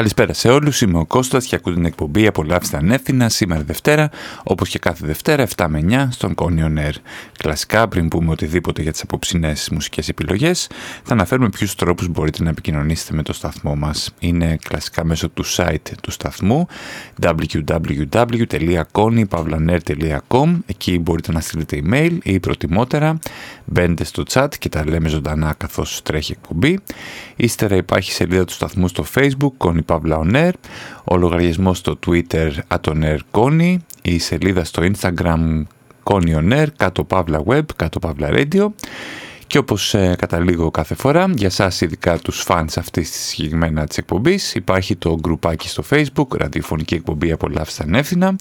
Καλησπέρα σε όλους, είμαι ο Κώστας και ακούω την εκπομπή «Απολαύστε ανεύθυνα» σήμερα Δευτέρα, όπως και κάθε Δευτέρα 7 με 9 στον Κόνιο Air. Κλασικά, πριν πούμε οτιδήποτε για τις απόψινές μουσικές επιλογές, θα αναφέρουμε ποιους τρόπους μπορείτε να επικοινωνήσετε με το σταθμό μας. Είναι κλασικά μέσω του site του σταθμού www.konypavlaner.com Εκεί μπορείτε να στείλετε email ή προτιμότερα μπαίνετε στο chat και τα λέμε ζωντανά καθώς τρέχει εκπομπή. Ύστερα υπάρχει σελίδα του σταθμού στο facebook Κόνη παύλα OnAir, ο λογαριασμός στο Twitter @OnAirΚόνη, η σελίδα στο Instagram Κόνη OnAir, κάτω παύλα Web, κάτω παύλα Radio. Και όπως ε, καταλήγω κάθε φορά, για σας ειδικά τους φανς αυτής της συγκεκριμένα της εκπομπής, υπάρχει το γκρουπάκι στο facebook, ραδιοφωνική εκπομπή απολαύστε ανεύθυνα,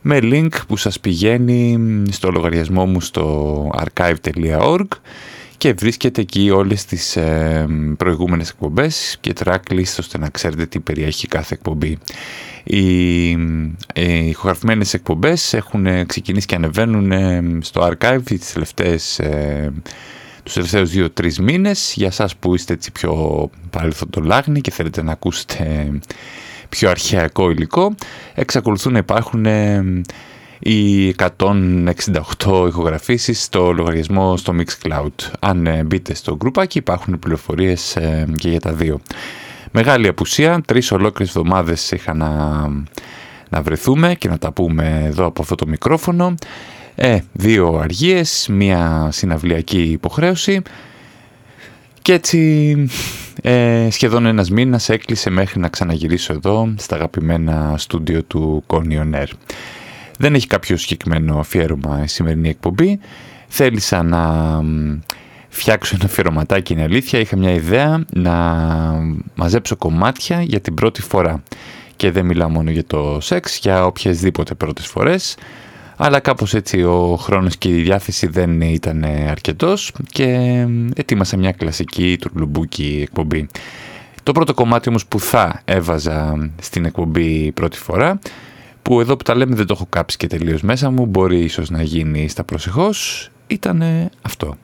με link που σας πηγαίνει στο λογαριασμό μου στο archive.org και βρίσκεται εκεί όλες τις ε, προηγούμενες εκπομπές και tracklist ώστε να ξέρετε τι περιέχει κάθε εκπομπή. Οι, οι ηχογραφημένες εκπομπές έχουν ξεκινήσει και ανεβαίνουν ε, στο archive τις τελευταίες, ε, τους τελευταίους δύο-τρεις μήνες. Για σας που είστε έτσι πιο παρελθοντολάγνοι και θέλετε να ακούσετε πιο αρχαιακό υλικό, εξακολουθούν να υπάρχουν ε, οι 168 ηχογραφήσεις στο λογαριασμό στο Mixcloud. Αν ε, μπείτε στο γκρουπάκι υπάρχουν πληροφορίες ε, και για τα δύο. Μεγάλη απουσία, τρεις ολόκληρες εβδομάδες είχα να, να βρεθούμε και να τα πούμε εδώ από αυτό το μικρόφωνο. Ε, δύο αργίες, μία συναυλιακή υποχρέωση και έτσι ε, σχεδόν ένας μήνας έκλεισε μέχρι να ξαναγυρίσω εδώ στα αγαπημένα στούντιο του Air. Δεν έχει κάποιο συγκεκριμένο αφιέρωμα η σημερινή εκπομπή. Θέλησα να φτιάξω ένα αφιερωματάκι, είναι αλήθεια. Είχα μια ιδέα να μαζέψω κομμάτια για την πρώτη φορά. Και δεν μιλάω μόνο για το σεξ, για οποιασδήποτε πρώτες φορές. Αλλά κάπως έτσι ο χρόνος και η διάθεση δεν ήταν αρκετός και ετοίμασα μια κλασική τουρλουμπούκι εκπομπή. Το πρώτο κομμάτι όμως που θα έβαζα στην εκπομπή πρώτη φορά που εδώ που τα λέμε δεν το έχω κάψει και τελείως μέσα μου, μπορεί ίσως να γίνει στα προσεχώς, ήταν αυτό.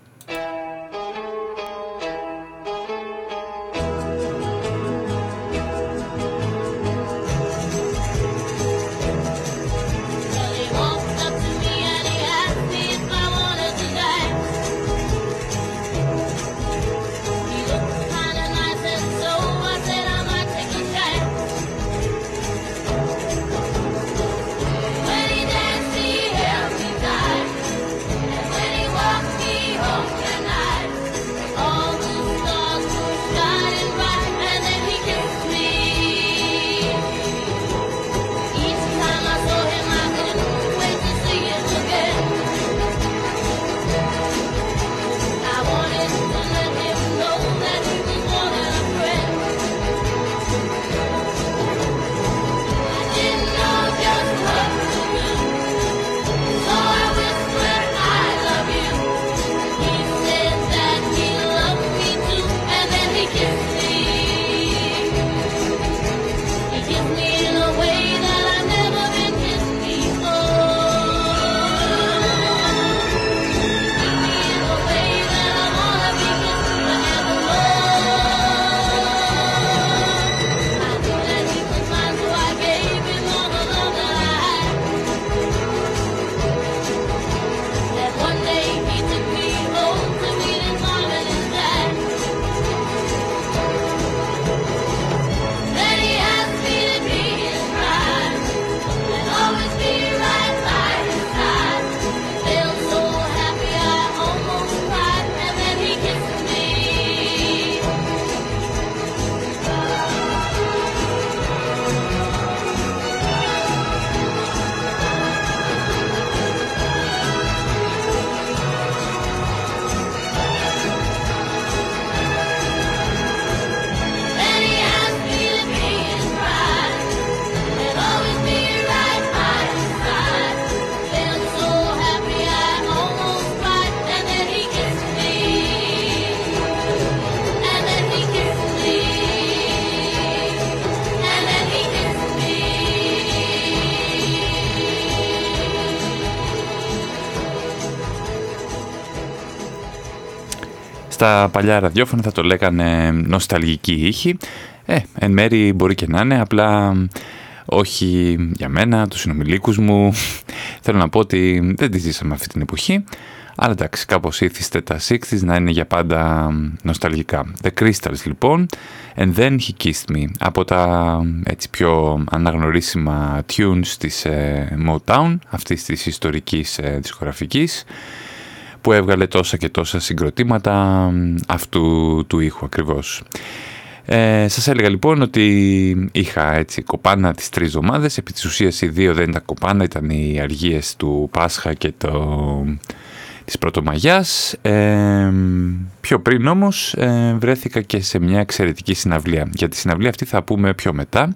Στα παλιά ραδιόφωνα θα το λέγανε νοσταλγική ήχη. Ε, εν μέρη μπορεί και να είναι, απλά όχι για μένα, τους συνομιλίκους μου. Θέλω να πω ότι δεν τη ζήσαμε αυτή την εποχή. Αλλά εντάξει, κάπως ήθιστε τα 60's να είναι για πάντα νοσταλγικά. The Crystals λοιπόν, and then he kissed me. Από τα έτσι πιο αναγνωρίσιμα tunes της ε, Motown, αυτής της ιστορικής ε, δισκογραφικής, που έβγαλε τόσα και τόσα συγκροτήματα αυτού του ήχου ακριβώς. Ε, σας έλεγα λοιπόν ότι είχα έτσι κοπάνα τις τρεις εβδομάδες, επί της ουσίας οι δύο δεν ήταν κοπάνα, ήταν οι αργίες του Πάσχα και το της Πρωτομαγιάς. Ε, πιο πριν όμως ε, βρέθηκα και σε μια εξαιρετική συναυλία. Για τη συναυλία αυτή θα πούμε πιο μετά,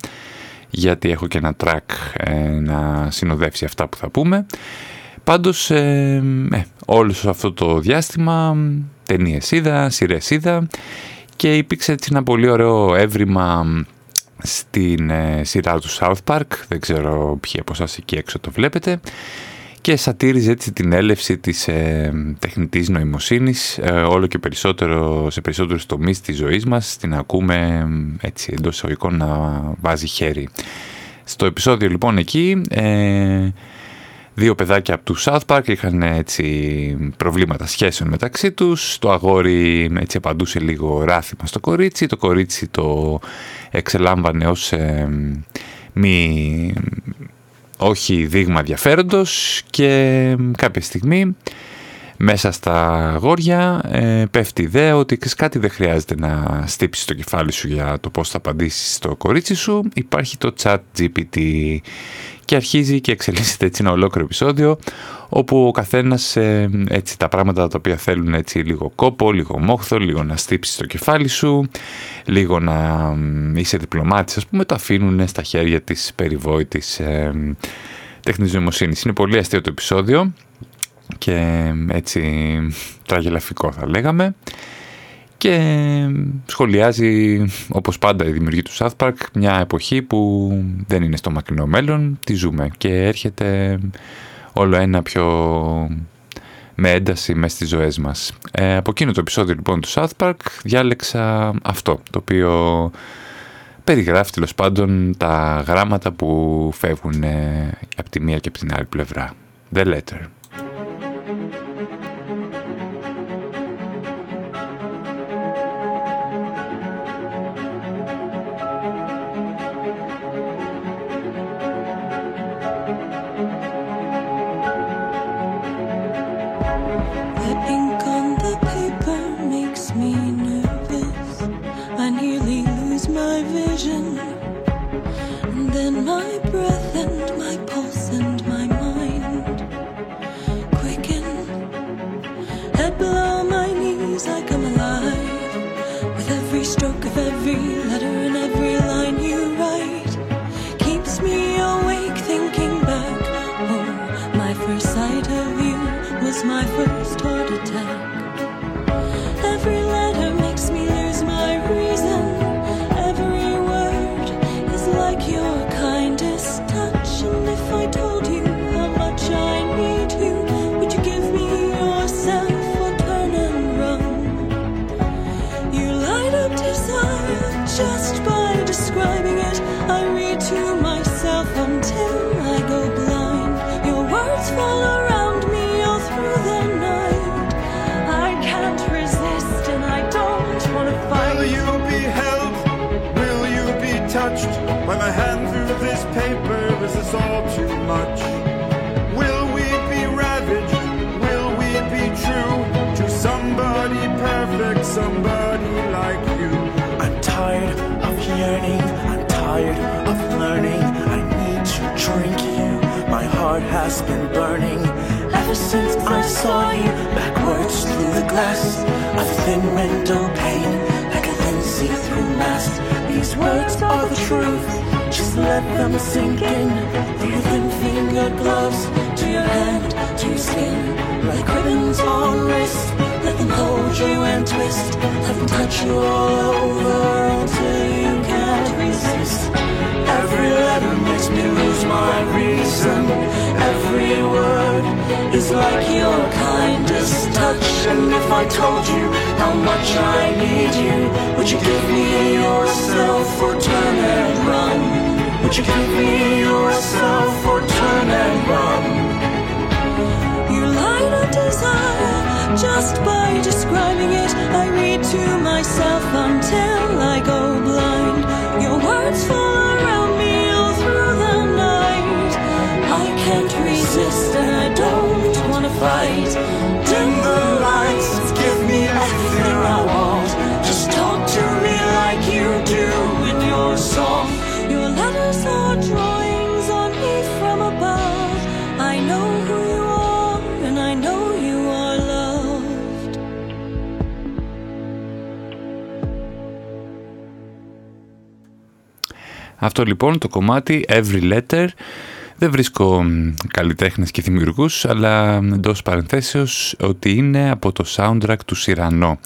γιατί έχω και ένα track ε, να συνοδεύσει αυτά που θα πούμε. Πάντως, ε, όλο αυτό το διάστημα ταινίες είδα, σειρές είδα και υπήρξε έτσι ένα πολύ ωραίο έβριμα στην σειρά του South Park, δεν ξέρω ποιοι από εσάς εκεί έξω το βλέπετε και σατήριζε έτσι την έλευση της ε, τεχνητής νοημοσύνης ε, όλο και περισσότερο σε περισσότερους τομείς της ζωής μας την ακούμε έτσι εντός εισαγωγικών να βάζει χέρι. Στο επεισόδιο λοιπόν εκεί ε, δύο παιδάκια από του South Park είχαν έτσι προβλήματα σχέσεων μεταξύ τους. Το αγόρι έτσι απαντούσε λίγο ράθιμα στο κορίτσι. Το κορίτσι το εξελάμβανε ως ε, μη όχι δείγμα ενδιαφέροντος και κάποια στιγμή μέσα στα αγόρια ε, πέφτει ιδέα ότι κάτι δεν χρειάζεται να στύψεις το κεφάλι σου για το πώς θα απαντήσεις στο κορίτσι σου. Υπάρχει το chat GPT και αρχίζει και εξελίσσεται έτσι ένα ολόκληρο επεισόδιο όπου ο καθένας ε, έτσι τα πράγματα τα οποία θέλουν έτσι λίγο κόπο, λίγο μόχθο, λίγο να στύψεις το κεφάλι σου, λίγο να είσαι διπλωμάτης ας πούμε, το αφήνουν στα χέρια της περιβόητης ε, τέχνης νοημοσύνης. Είναι πολύ αστείο το επεισόδιο και έτσι τραγελαφικό θα λέγαμε και σχολιάζει όπως πάντα η δημιουργή του South Park μια εποχή που δεν είναι στο μακρινό μέλλον, τη ζούμε και έρχεται όλο ένα πιο με ένταση μέσα στις ζωές μας. Ε, από εκείνο το επεισόδιο λοιπόν του South Park διάλεξα αυτό το οποίο περιγράφει τέλος πάντων τα γράμματα που φεύγουν από τη μία και από την άλλη πλευρά. The letter. Will we be ravaged? Will we be true to somebody perfect, somebody like you? I'm tired of yearning, I'm tired of learning. I need to drink you. My heart has been burning ever since I saw you. Backwards through the glass of thin window pane, like a see through mask. These words are the truth. Just let them sink in. Do you your gloves to your hand, to your skin, like ribbons on wrist. Let them hold you and twist, let them touch you all over until you can't resist. Every letter makes me lose my reason. Every word is like your kindest touch. And if I told you how much I need you, would you give me yourself or turn and run? Would you give me yourself or turn and run? You light of desire just by describing it. I read to myself until I go blind. Your words fall around me all through the night. I can't resist and I don't wanna fight. Dim the lights, give me everything I want. Just talk to me like you do Αυτό λοιπόν το κομμάτι Every Letter δεν βρίσκω καλλιτέχνες και δημιουργούς αλλά εντός παρενθέσεως ότι είναι από το soundtrack του Σιρανό.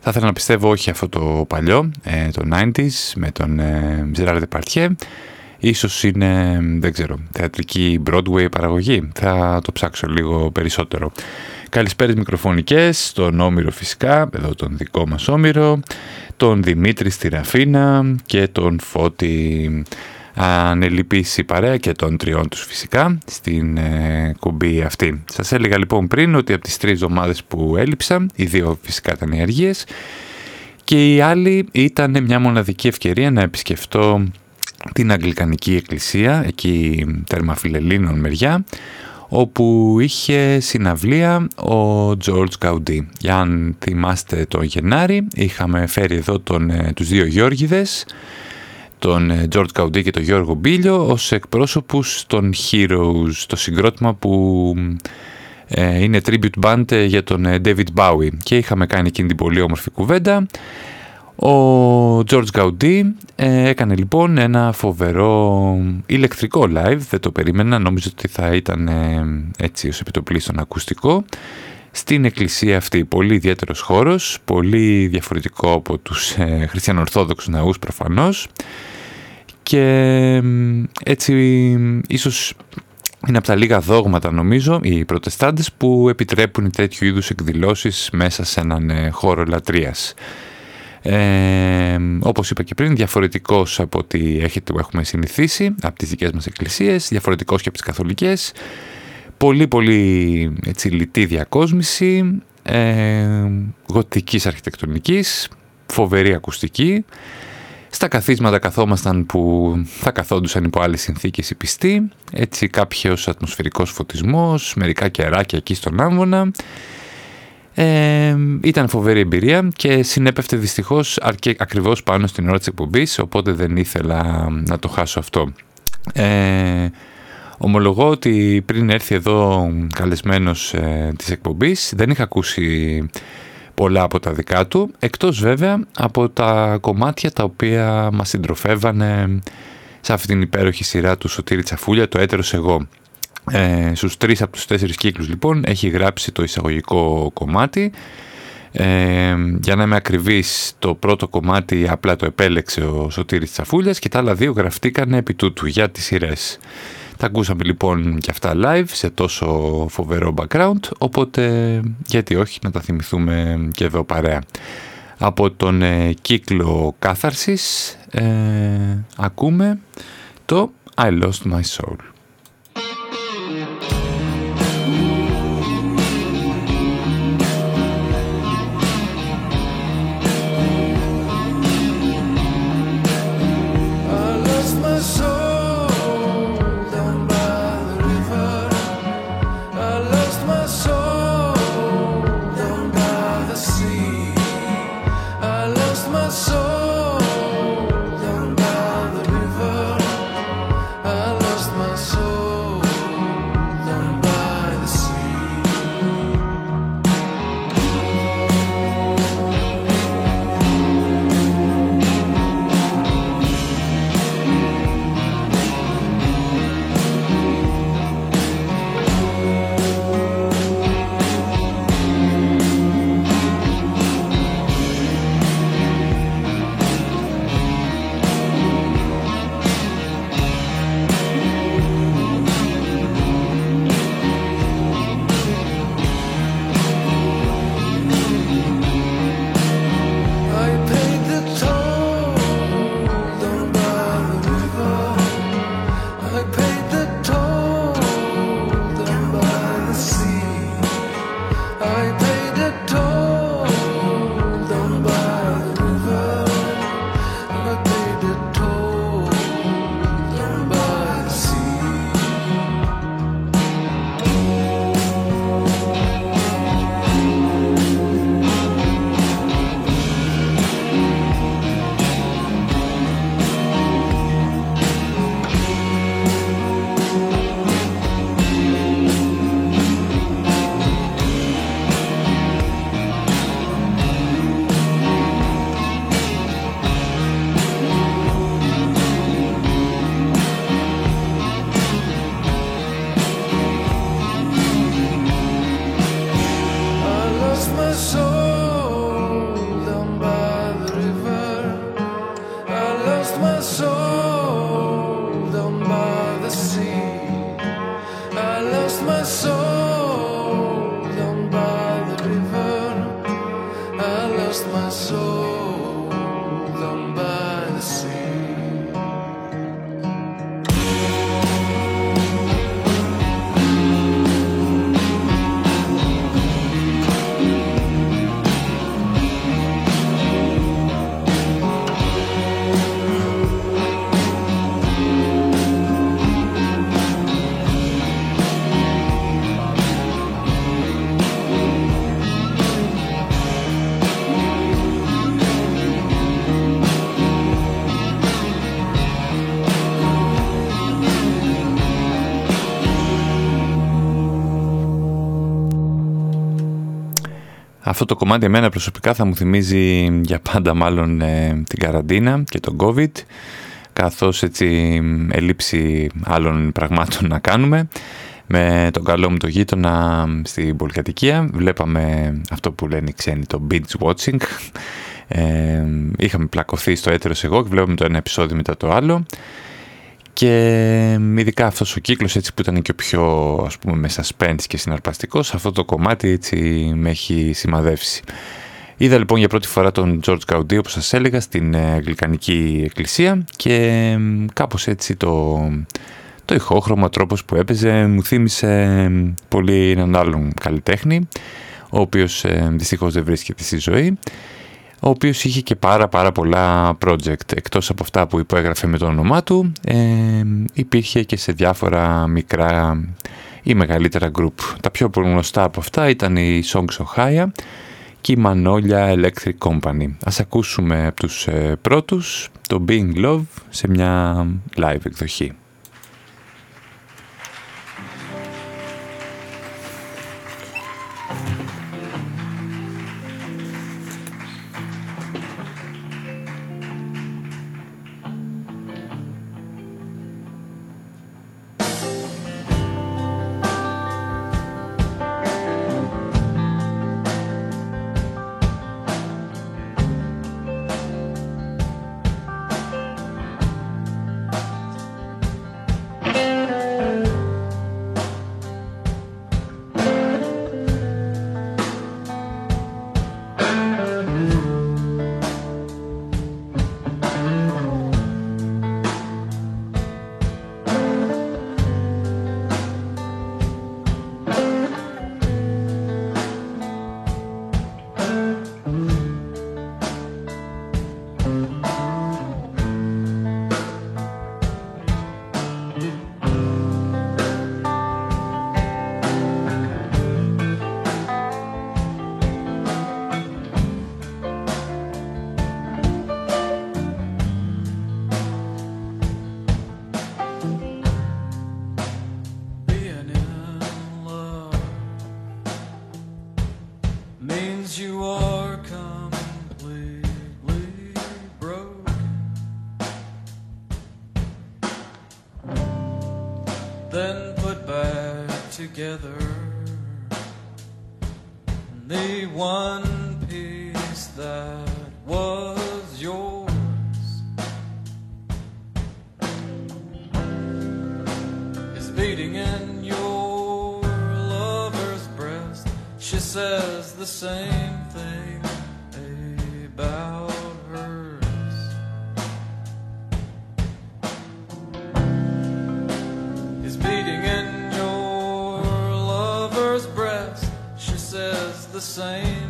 Θα ήθελα να πιστεύω όχι αυτό το παλιό, ε, το 90s με τον ε, Gerard Depardieu. Ίσως είναι, δεν ξέρω, θεατρική Broadway παραγωγή. Θα το ψάξω λίγο περισσότερο. Καλησπέρες μικροφωνικές, τον Όμηρο φυσικά, εδώ τον δικό μας Όμηρο, τον Δημήτρη στη Ραφίνα και τον Φώτη ανελειπήσει παρέα και των τριών τους φυσικά στην ε, κουμπί αυτή. Σας έλεγα λοιπόν πριν ότι από τις τρεις εβδομάδες που έλειψα, οι δύο φυσικά ήταν οι αργίες και η άλλη ήταν μια μοναδική ευκαιρία να επισκεφτώ την Αγγλικανική Εκκλησία, εκεί τερμαφιλελίνων μεριά, όπου είχε συναυλία ο George Gaudí. Για αν θυμάστε το Γενάρη, είχαμε φέρει εδώ τον, ε, τους δύο Γιώργιδες, τον ε, George Gaudí και τον Γιώργο Μπίλιο ως εκπρόσωπους των Heroes, το συγκρότημα που ε, είναι tribute band για τον David Bowie και είχαμε κάνει εκείνη την πολύ όμορφη κουβέντα. Ο George Gaudí έκανε λοιπόν ένα φοβερό ηλεκτρικό live, δεν το περίμενα, νόμιζα ότι θα ήταν έτσι ως επιτοπλίστων ακουστικό στην εκκλησία αυτή. Πολύ ιδιαίτερος χώρος, πολύ διαφορετικό από τους ε, χριστιανορθόδοξους ναούς προφανώς και έτσι ίσως είναι από τα λίγα δόγματα νομίζω οι προτεστάντες που επιτρέπουν τέτοιου είδους εκδηλώσεις μέσα σε έναν ε, χώρο λατρείας. Ε, όπως είπα και πριν, διαφορετικός από ό,τι έχετε, έχουμε συνηθίσει από τις δικές μας εκκλησίες, διαφορετικός και από τις καθολικές, πολύ πολύ έτσι, λιτή διακόσμηση, ε, γοτικής αρχιτεκτονικής, φοβερή ακουστική. Στα καθίσματα καθόμασταν που θα καθόντουσαν υπό άλλες συνθήκες οι πιστοί, έτσι κάποιος ατμοσφαιρικός φωτισμός, μερικά κεράκια εκεί στον άμβονα. Ε, ήταν φοβερή εμπειρία και συνέπεφτε δυστυχώς αρκε, ακριβώς πάνω στην ώρα της εκπομπής, οπότε δεν ήθελα να το χάσω αυτό. Ε, Ομολογώ ότι πριν έρθει εδώ καλεσμένος ε, της εκπομπής δεν είχα ακούσει πολλά από τα δικά του, εκτός βέβαια από τα κομμάτια τα οποία μας συντροφεύανε σε αυτήν την υπέροχη σειρά του Σωτήρη Τσαφούλια, το έτερος εγώ. Ε, στους τρεις από τους τέσσερις κύκλους λοιπόν έχει γράψει το εισαγωγικό κομμάτι. Ε, για να είμαι ακριβής το πρώτο κομμάτι απλά το επέλεξε ο Σωτήρης Τσαφούλιας και τα άλλα δύο γραφτήκαν επί τούτου για τις σειρές. Τα ακούσαμε λοιπόν και αυτά live σε τόσο φοβερό background, οπότε γιατί όχι να τα θυμηθούμε και εδώ παρέα. Από τον ε, κύκλο κάθαρσης ε, ακούμε το I Lost My Soul. my soul. so το κομμάτι εμένα προσωπικά θα μου θυμίζει για πάντα μάλλον ε, την καραντίνα και τον COVID καθώς έτσι ελλείψη άλλων πραγμάτων να κάνουμε με τον καλό μου το γείτονα στην πολυκατοικία βλέπαμε αυτό που λένε οι ξένοι το binge watching. Ε, είχαμε πλακωθεί στο έτερος εγώ και βλέπαμε το ένα επεισόδιο μετά το άλλο και ειδικά αυτός ο κύκλος έτσι που ήταν και ο πιο ας πούμε μες suspense και συναρπαστικός αυτό το κομμάτι έτσι με έχει σημαδεύσει. Είδα λοιπόν για πρώτη φορά τον George Gaudí όπως σας έλεγα στην Αγγλικανική Εκκλησία και κάπως έτσι το, το ηχόχρωμα τρόπος που έπαιζε μου θύμισε πολύ έναν άλλον καλλιτέχνη ο οποίος ε, δυστυχώς δεν βρίσκεται στη ζωή ο οποίος είχε και πάρα πάρα πολλά project. Εκτός από αυτά που υπόγραφε με το όνομά του, ε, υπήρχε και σε διάφορα μικρά ή μεγαλύτερα group. Τα πιο γνωστά από αυτά ήταν η Songs Ohio και η Manolia Electric Company. Ας ακούσουμε από τους ε, πρώτους το Being Love σε μια live εκδοχή. me one piece that was yours. Is beating in your lover's breast. She says the same thing. same.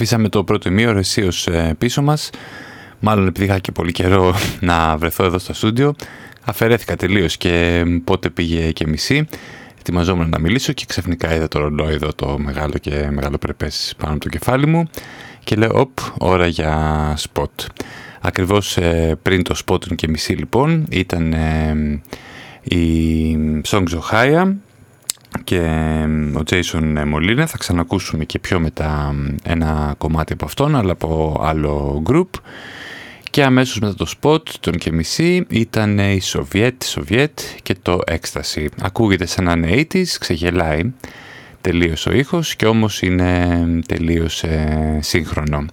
Αφήσαμε το πρώτο ημίωρο αισίως ε, πίσω μας, μάλλον επειδή είχα και πολύ καιρό να βρεθώ εδώ στο στούντιο, αφαιρέθηκα τελείως και πότε πήγε και μισή. Ετοιμαζόμουν να μιλήσω και ξαφνικά είδα το ρολόι εδώ το μεγάλο και μεγαλοπρεπές πάνω από το κεφάλι μου και λέω «Οπ, ώρα για σποτ». Ακριβώς ε, πριν το σποτ και μισή λοιπόν ήταν ε, η Song Zohaya και ο Jason Molina. Θα ξανακούσουμε και πιο μετά ένα κομμάτι από αυτόν, αλλά από άλλο group. Και αμέσως μετά το spot, τον και μισή, ήταν η Σοβιέτ, Σοβιέτ και το Ecstasy. Ακούγεται σαν να είναι 80's, ξεγελάει τελείως ο ήχος και όμως είναι τελείως ε, σύγχρονο.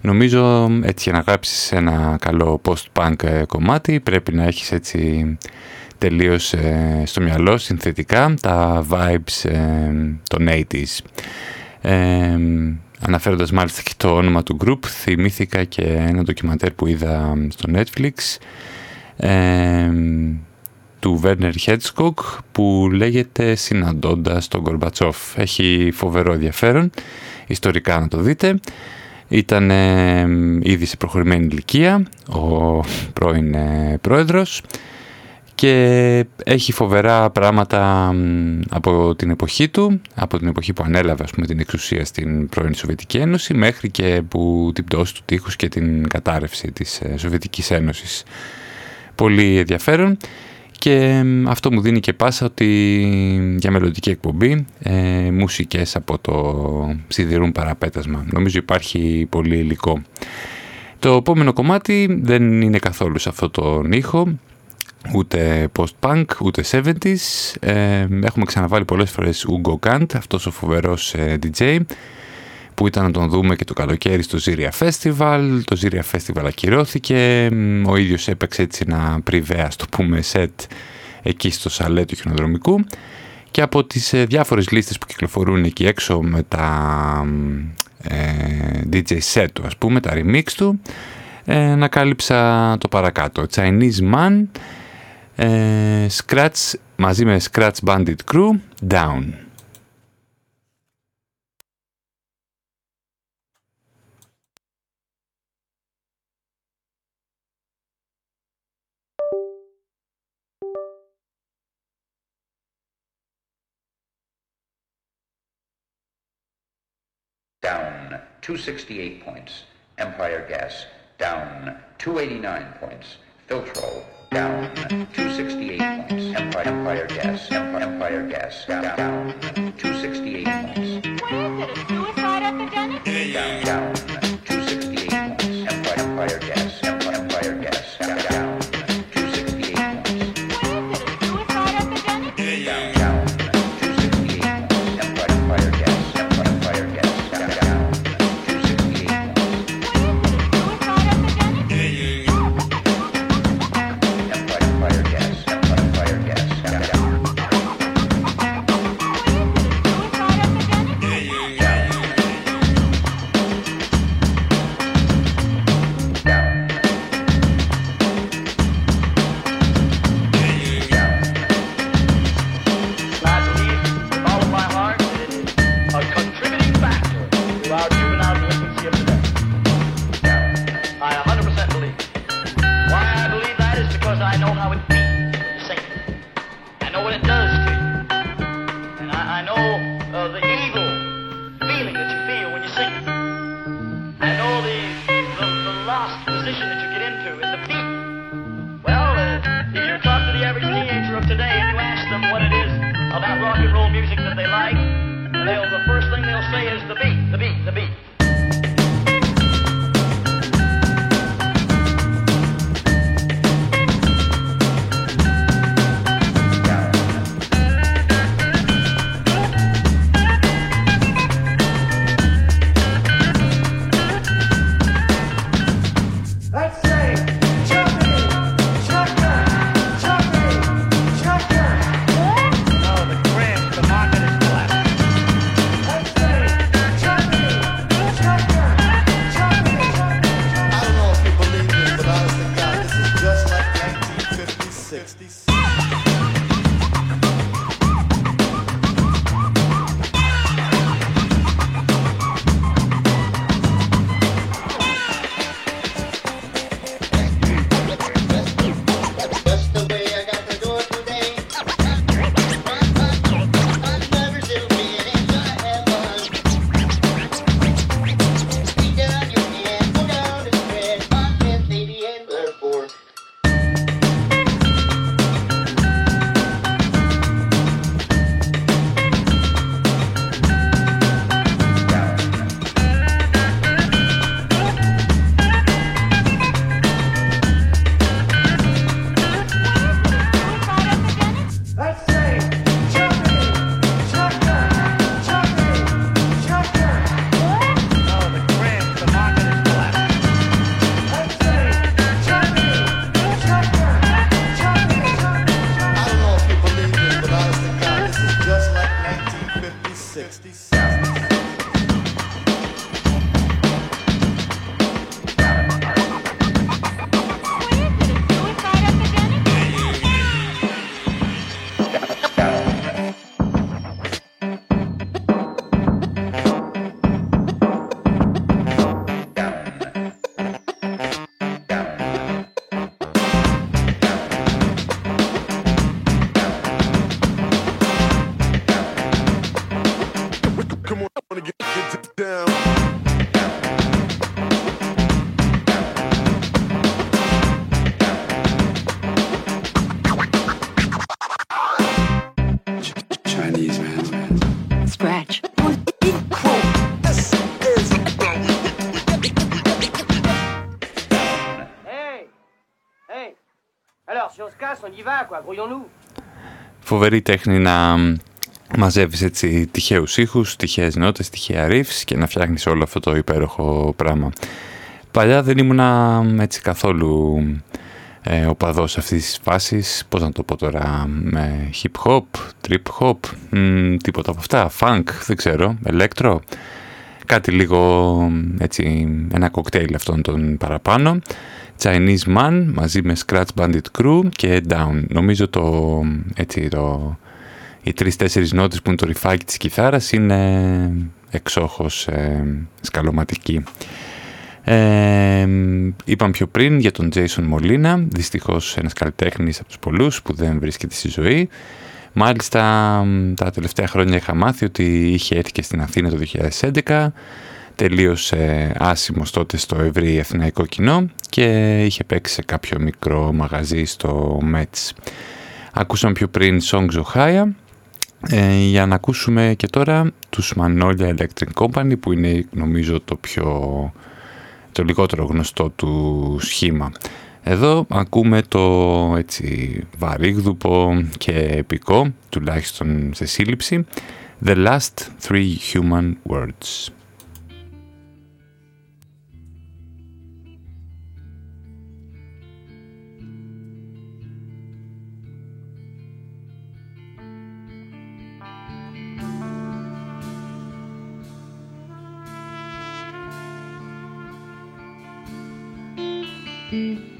Νομίζω έτσι για να γράψεις ένα καλό post-punk ε, κομμάτι πρέπει να έχεις έτσι τελείως ε, στο μυαλό συνθετικά τα vibes ε, των 80s. Ε, αναφέροντας μάλιστα και το όνομα του group, θυμήθηκα και ένα ντοκιμαντέρ που είδα στο Netflix ε, του Werner Herzog που λέγεται «Συναντώντας τον Κορμπατσόφ». Έχει φοβερό ενδιαφέρον, ιστορικά να το δείτε. Ήταν ε, ήδη σε προχωρημένη ηλικία ο πρώην ε, πρόεδρος και έχει φοβερά πράγματα από την εποχή του, από την εποχή που ανέλαβε πούμε, την εξουσία στην πρώην Σοβιετική Ένωση μέχρι και που την πτώση του τείχους και την κατάρρευση της ε, Σοβιετικής Ένωσης. Πολύ ενδιαφέρον και αυτό μου δίνει και πάσα ότι για μελλοντική εκπομπή ε, μουσικές από το σιδηρούν παραπέτασμα. Νομίζω υπάρχει πολύ υλικό. Το επόμενο κομμάτι δεν είναι καθόλου σε αυτό τον ήχο ούτε post-punk, ούτε 70s. Ε, έχουμε ξαναβάλει πολλές φορές Ugo Kant, αυτός ο φοβερός ε, DJ, που ήταν να τον δούμε και το καλοκαίρι στο Ziria Festival. Το Ziria Festival ακυρώθηκε, ο ίδιος έπαιξε έτσι ένα πριβέα, το πούμε, σετ εκεί στο σαλέ του χιονοδρομικού. Και από τις ε, διάφορες λίστες που κυκλοφορούν εκεί έξω με τα ε, DJ set του, ας πούμε, τα remix του, ε, ανακάλυψα το παρακάτω. Chinese Man, ε, Scratch μαζί με Scratch Bandit Crew Down. Down 268 points. Empire Gas down 289 points. Filtrol down 268 points. Empire, Empire Gas, Empire, Empire Gas, down, down 268 points. What is it? A suicide epidemic? Down, down nasty Φοβερή τέχνη να μαζεύεις έτσι τυχαίους ήχους, τυχαίες νότες, τυχαία riffs και να φτιάχνεις όλο αυτό το υπέροχο πράγμα. Παλιά δεν ήμουνα έτσι καθόλου ε, οπαδός αυτής της φάσης, πώς να το πω τώρα, με hip hop, trip hop, μ, τίποτα από αυτά, funk, δεν ξέρω, electro, κάτι λίγο έτσι, ένα κοκτέιλ αυτών των παραπάνω. Chinese Man μαζί με Scratch Bandit Crew και Down. Νομίζω το, έτσι, το, οι τρεις-τέσσερις νότες που είναι το ρυφάκι της κιθάρας είναι εξόχως ε, σκαλωματική. Ε, είπαμε πιο πριν για τον Jason Molina, δυστυχώς ένας καλλιτέχνης από τους πολλούς που δεν βρίσκεται στη ζωή. Μάλιστα τα τελευταία χρόνια είχα μάθει ότι είχε έρθει και στην Αθήνα το 2011, τελείωσε άσημος τότε στο ευρύ εθνικό κοινό και είχε παίξει σε κάποιο μικρό μαγαζί στο Μέτς. Ακούσαμε πιο πριν Songs Ohio ε, για να ακούσουμε και τώρα τους Manolia Electric Company που είναι νομίζω το πιο το λιγότερο γνωστό του σχήμα. Εδώ ακούμε το έτσι βαρύγδουπο και επικό, τουλάχιστον σε σύλληψη, The Last Three Human Words. Mm-hmm.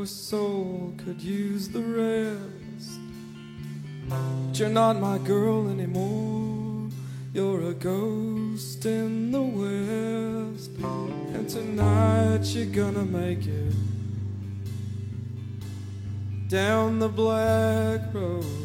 Your soul could use the rest. But you're not my girl anymore. You're a ghost in the west. And tonight you're gonna make it down the black road.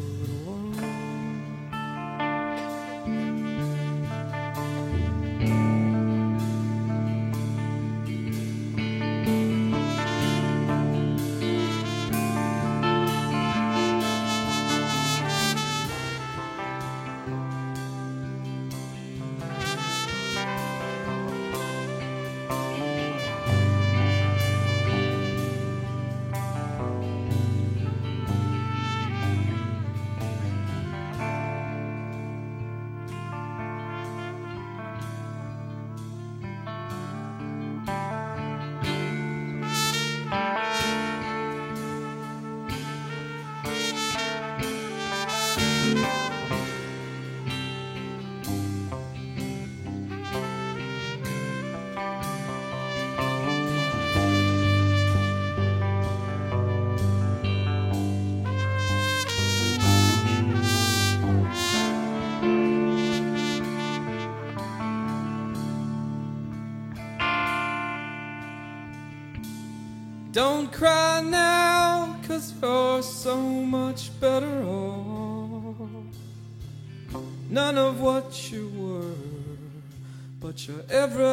every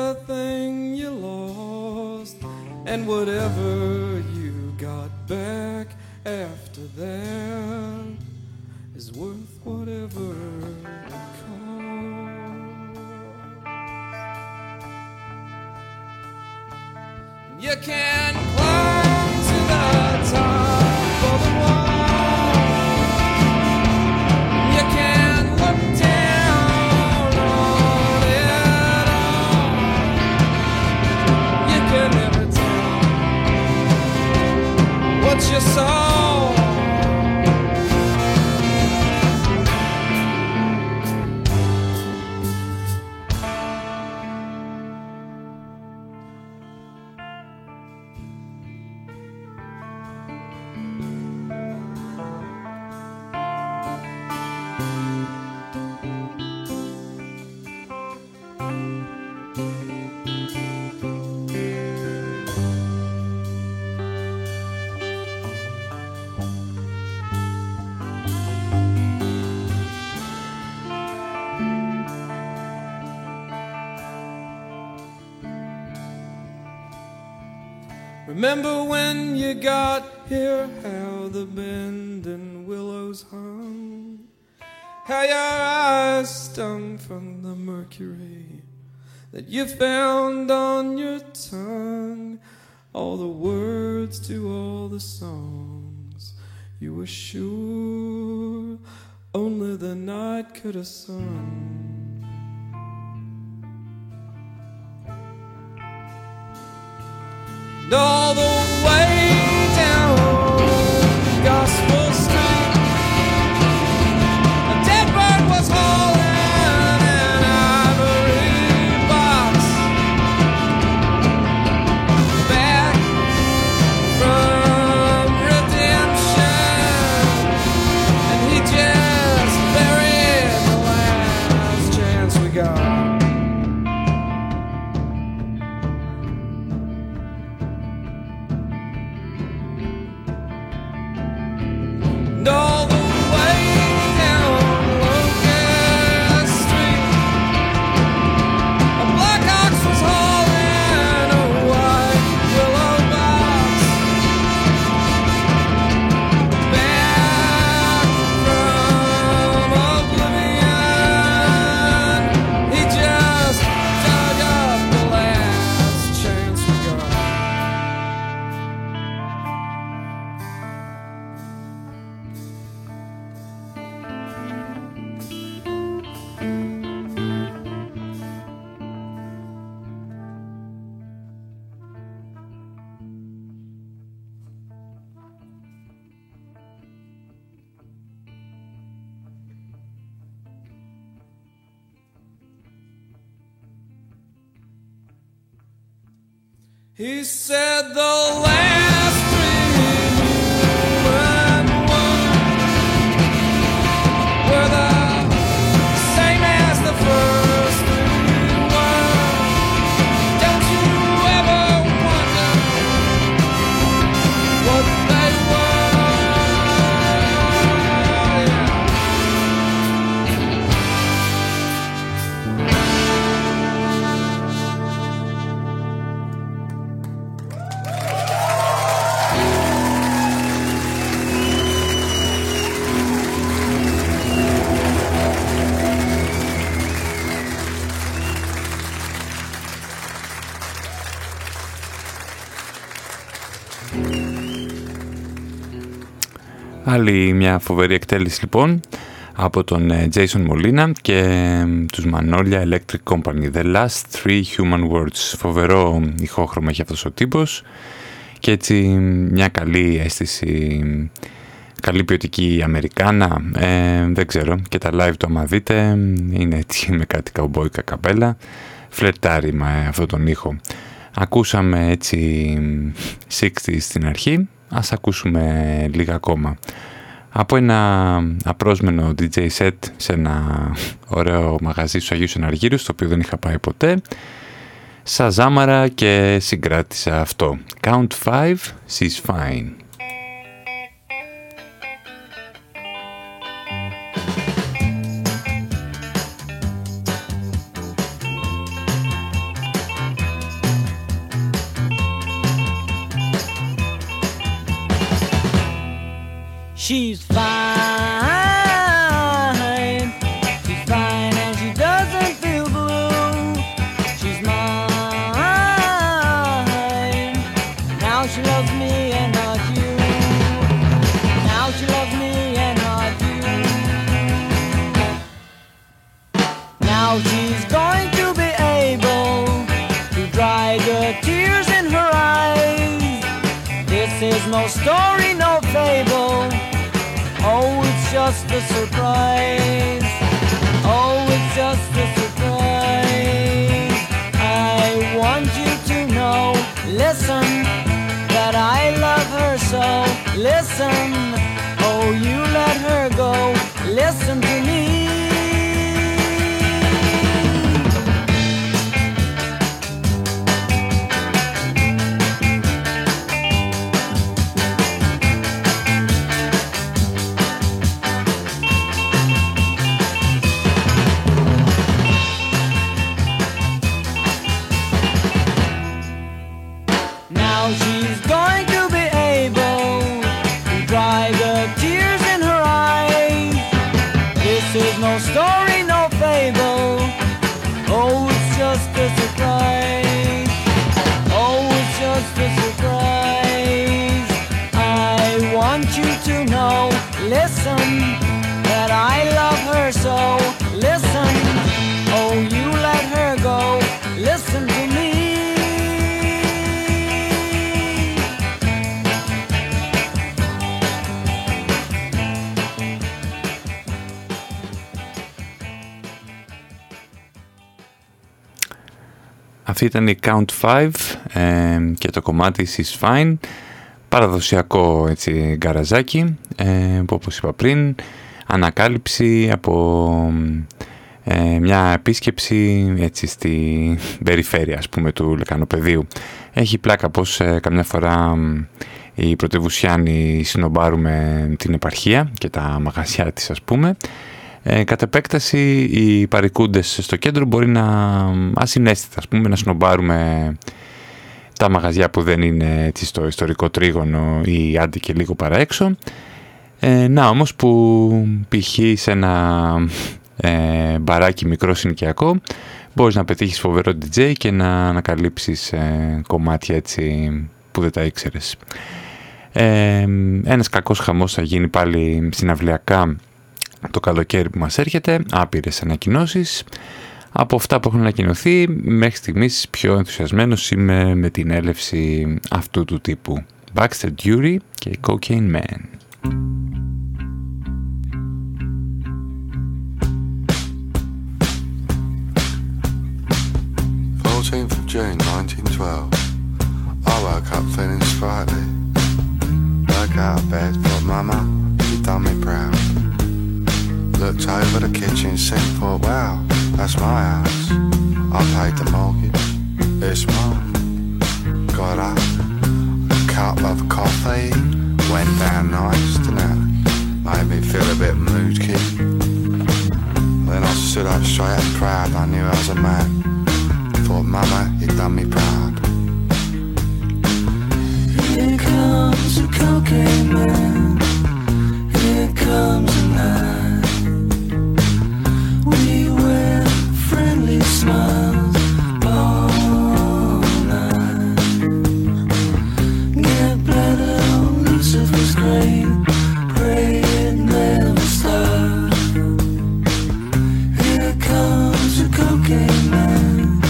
Remember when you got here, how the bending willows hung, how your eyes stung from the mercury that you found on your tongue, all the words to all the songs you were sure only the night could have sung. Though the He said the last Άλλη μια φοβερή εκτέλεση λοιπόν από τον ε, Jason Molina και ε, τους Manolia Electric Company. The Last Three Human Words. Φοβερό ηχόχρωμα έχει αυτός ο τύπος και έτσι μια καλή αίσθηση, καλή ποιοτική Αμερικάνα. Ε, δεν ξέρω και τα live το άμα δείτε είναι έτσι με κάτι καουμπόικα καπέλα. Φλερτάρει με αυτόν τον ήχο. Ακούσαμε έτσι 60 στην αρχή, ας ακούσουμε λίγα ακόμα. Από ένα απρόσμενο DJ set σε ένα ωραίο μαγαζί στους Αγίους Εναργύρους, στο οποίο δεν είχα πάει ποτέ, σαζάμαρα και συγκράτησα αυτό. Count 5, she's fine. She's fine. A surprise. Oh, it's just a surprise. I want you to know, listen, that I love her so. Listen, oh, you let her go. Listen to me. Αυτή ήταν η Count 5 ε, και το κομμάτι Is Fine. Παραδοσιακό έτσι, γκαραζάκι ε, που όπως είπα πριν ανακάλυψη από ε, μια επίσκεψη έτσι, στη περιφέρεια ας πούμε του Λεκανοπεδίου. Έχει πλάκα πως ε, καμιά φορά οι πρωτευουσιάνοι συνομπάρουμε την επαρχία και τα μαγαζιά της ας πούμε ε, κατ' επέκταση οι παρικούντες στο κέντρο μπορεί να ασυνέστητα ας πούμε, να σνομπάρουμε τα μαγαζιά που δεν είναι έτσι, στο ιστορικό τρίγωνο ή άντι και λίγο παραέξω. Ε, να όμως που π.χ. σε ένα ε, μπαράκι μικρό συνοικιακό μπορείς να πετύχεις φοβερό DJ και να ανακαλύψεις ε, κομμάτια έτσι που δεν τα ήξερες. Ε, ένας κακός χαμός θα γίνει πάλι συναυλιακά το καλοκαίρι που μας έρχεται, άπειρες ανακοινώσεις. Από αυτά που έχουν ανακοινωθεί, μέχρι στιγμής πιο ενθουσιασμένος είμαι με την έλευση αυτού του τύπου. Baxter Dury και Cocaine Man. 14th of June 1912. I woke up feeling sprightly. Woke out of bed, thought, Mama, you done me proud. Looked over the kitchen sink, thought, wow, that's my house. I paid the mortgage, it's mine. Got up, a cup of coffee, went down nice to that. Made me feel a bit moody. Then I stood up straight and proud, I knew I was a man. Thought, Mama, you done me proud. Here comes a cocaine man. Here comes a night. Friendly smiles all night. Get on Lucifer's. Pray it never starts. Here comes a cocaine man.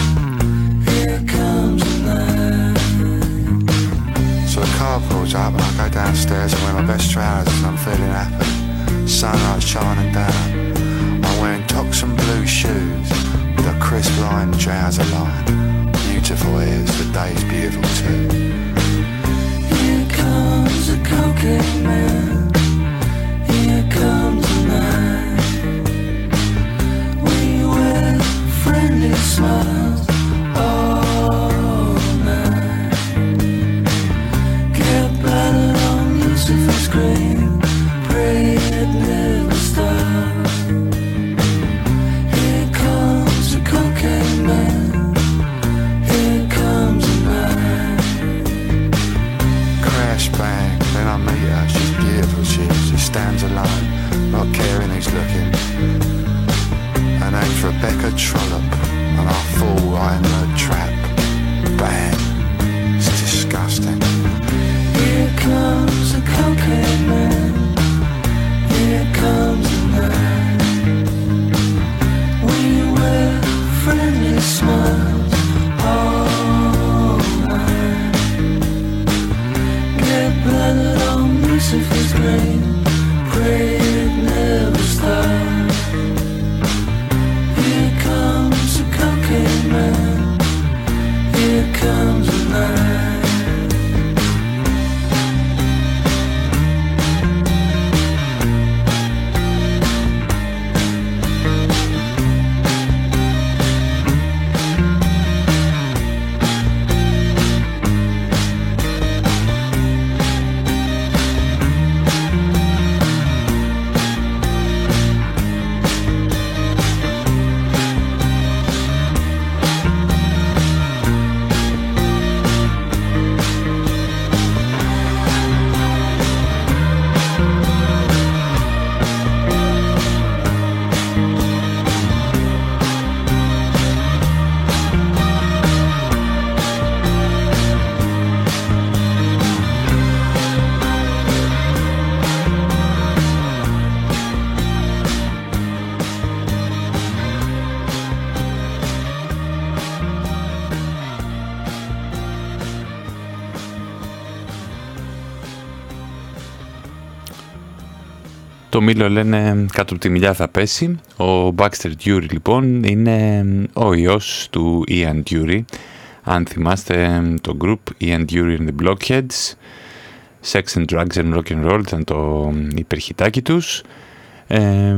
Here comes a night. So the car pulls up and I go downstairs and wear my best trousers and I'm feeling happy. Sunlight's shining down. I'm wearing Toxin blue shoes a crisp line trouser line. Beautiful ears, the day's beautiful too. Here comes a cocaine man. Here comes the night. We wear friendly smiles all night. Get bladder on Lucifer's grave. Rebecca Trollope, and I fall right in her Μήλο λένε κάτω από τη μιλιά θα πέσει. Ο Baxter Dury λοιπόν είναι ο ιός του Ian Dury. Αν θυμάστε το group Ian Dury and the Blockheads. Sex and Drugs and Rock and Roll ήταν το υπερχητάκι τους. Ε,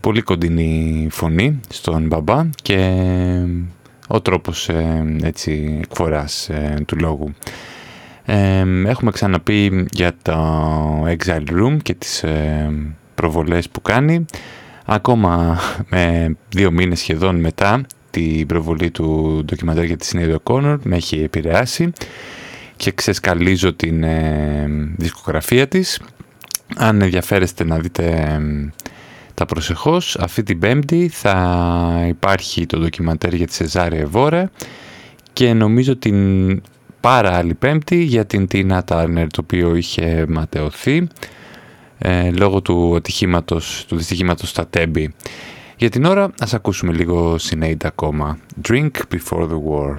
πολύ κοντινή φωνή στον μπαμπά και ο τρόπος ε, έτσι εκφοράς ε, του λόγου. έχουμε ξαναπεί για το Exile Room και τις προβολές που κάνει. Ακόμα με δύο μήνες σχεδόν μετά την προβολή του ντοκιμαντέρ για τη Σινέδο Κόνορ με έχει επηρεάσει και ξεσκαλίζω την ε, δισκογραφία της. Αν ενδιαφέρεστε να δείτε τα προσεχώς, αυτή την πέμπτη θα υπάρχει το ντοκιμαντέρ για τη Σεζάρια Εβόρα και νομίζω την πάρα άλλη πέμπτη για την Τίνα Τάρνερ το οποίο είχε ματαιωθεί ε, λόγω του ατυχήματος, του δυστυχήματος στα Τέμπη. Για την ώρα ας ακούσουμε λίγο Sinead ακόμα. Drink before the war.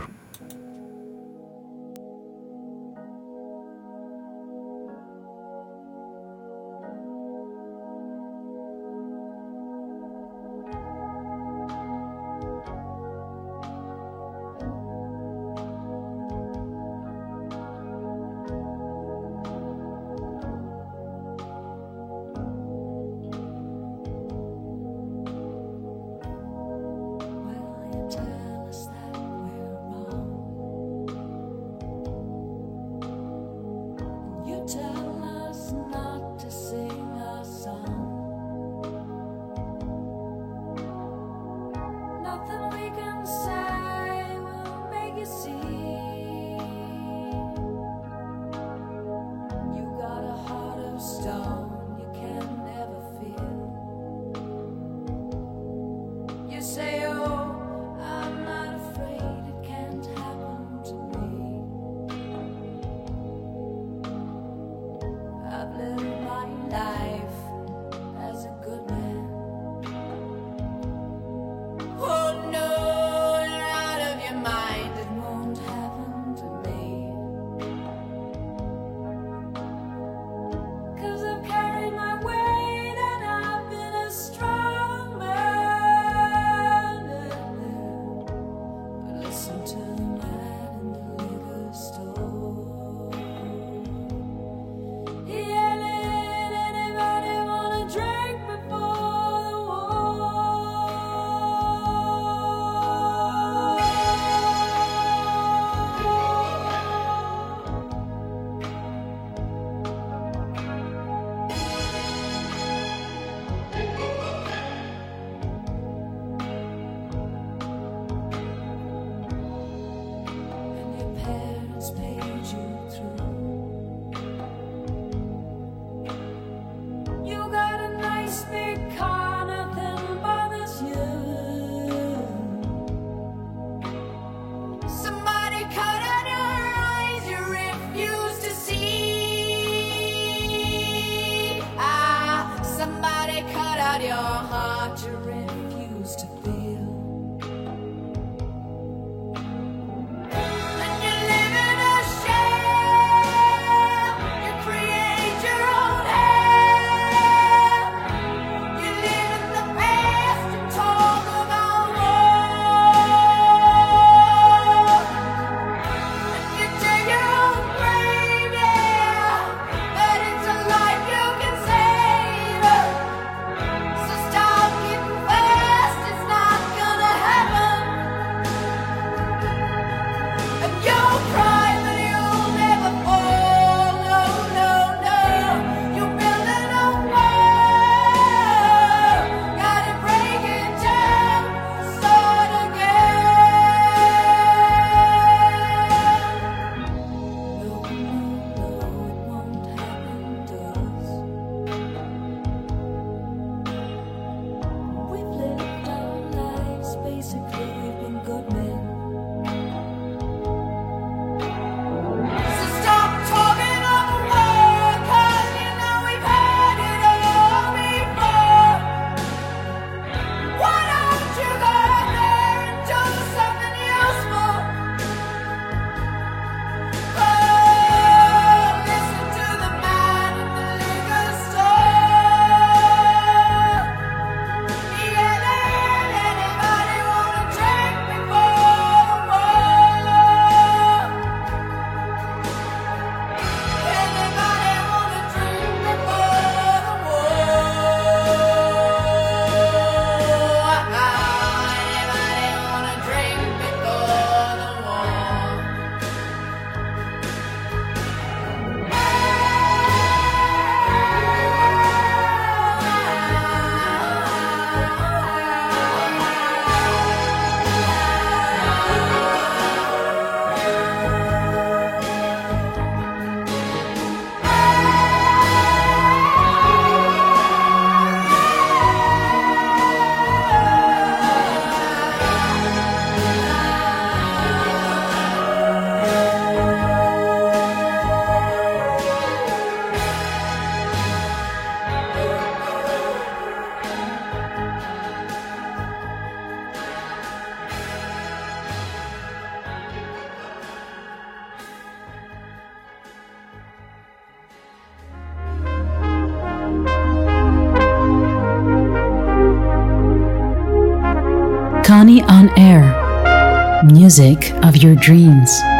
Music of your dreams.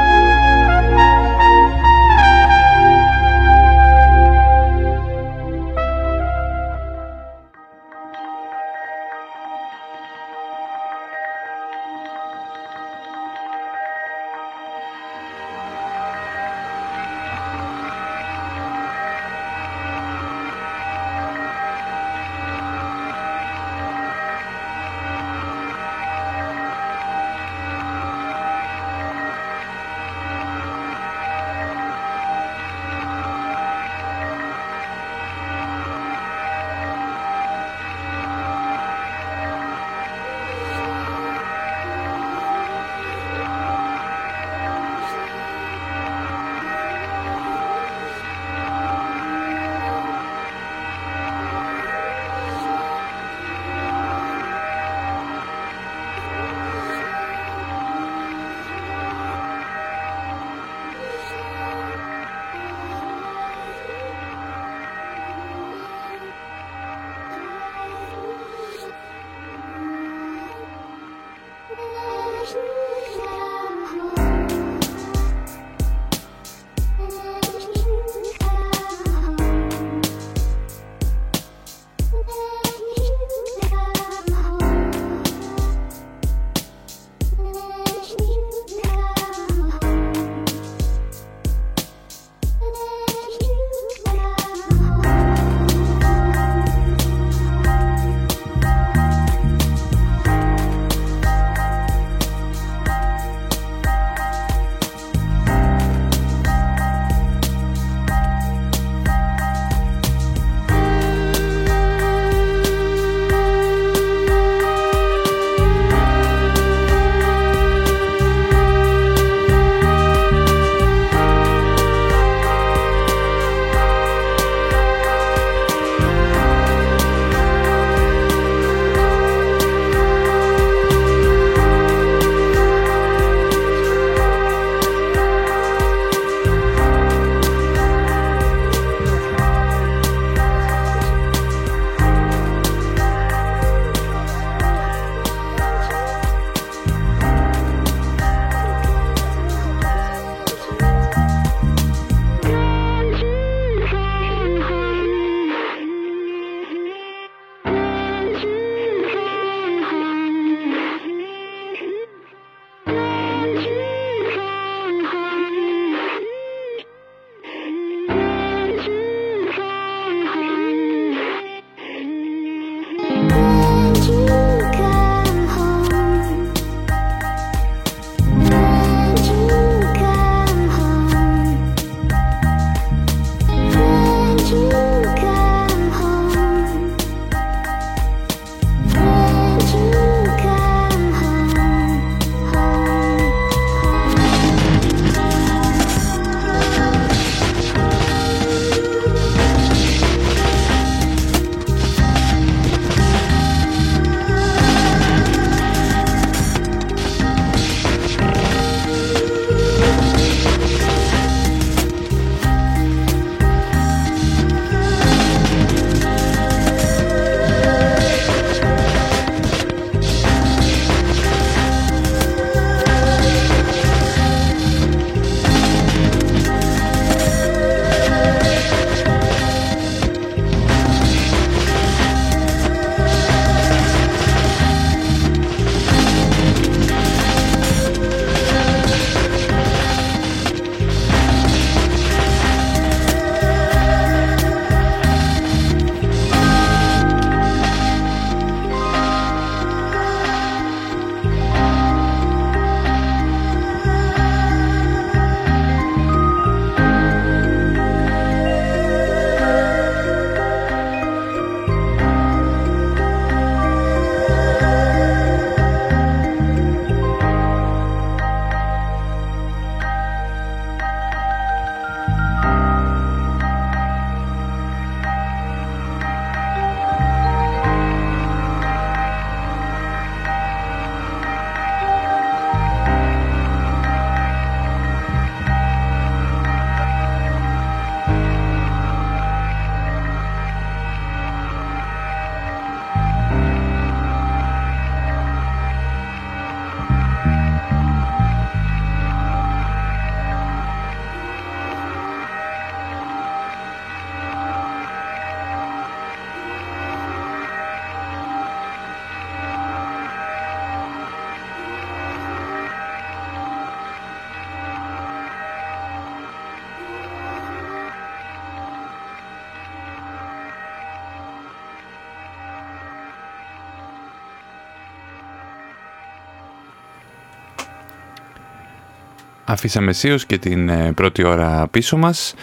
Αφήσαμε αισίως και την ε, πρώτη ώρα πίσω μας.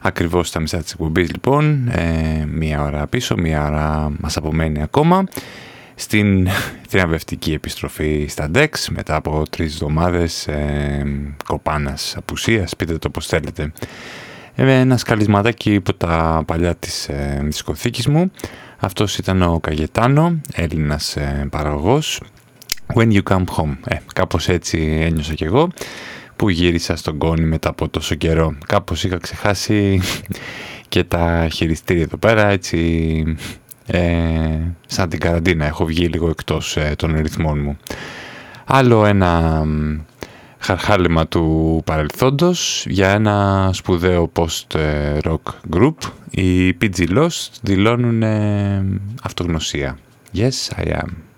Ακριβώς στα μισά της εκπομπής λοιπόν. Ε, μία ώρα πίσω, μία ώρα μας απομένει ακόμα. Στην θριαμβευτική επιστροφή στα DEX μετά από τρεις εβδομάδες ε, κοπάνας, απουσίας, πείτε το πως θέλετε. Ε, ένα σκαλισματάκι από τα παλιά της ε, δισκοθήκης μου. Αυτός ήταν ο Καγετάνο, Έλληνας ε, παραγωγός. When you come home. Ε, κάπως έτσι ένιωσα κι εγώ που γύρισα στον κόνη μετά από τόσο καιρό. Κάπως είχα ξεχάσει και τα χειριστήρια εδώ πέρα, έτσι ε, σαν την καραντίνα. Έχω βγει λίγο εκτός ε, των ρυθμών μου. Άλλο ένα χαρχάλημα του παρελθόντος για ένα σπουδαίο post-rock group. Οι PG Lost δηλώνουν αυτογνωσία. Yes, I am.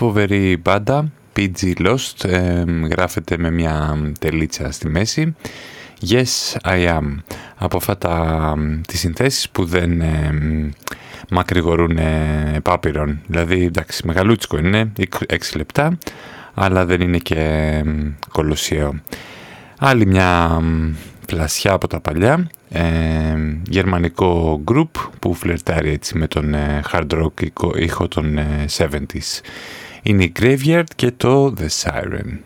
Φοβερή μπάντα, PG Lost, ε, γράφεται με μια τελίτσα στη μέση. Yes, I am. Από αυτά τα, τις συνθέσεις που δεν ε, μακρηγορούν ε, επάπειρον. Δηλαδή, εντάξει, μεγαλούτσικο είναι, 6 λεπτά, αλλά δεν είναι και κολοσιαίο. Άλλη μια πλασιά από τα παλιά, ε, γερμανικό group που φλερτάρει έτσι με τον ε, hard rock ήχο των ε, 70s. Είναι η Graveyard και το The Siren.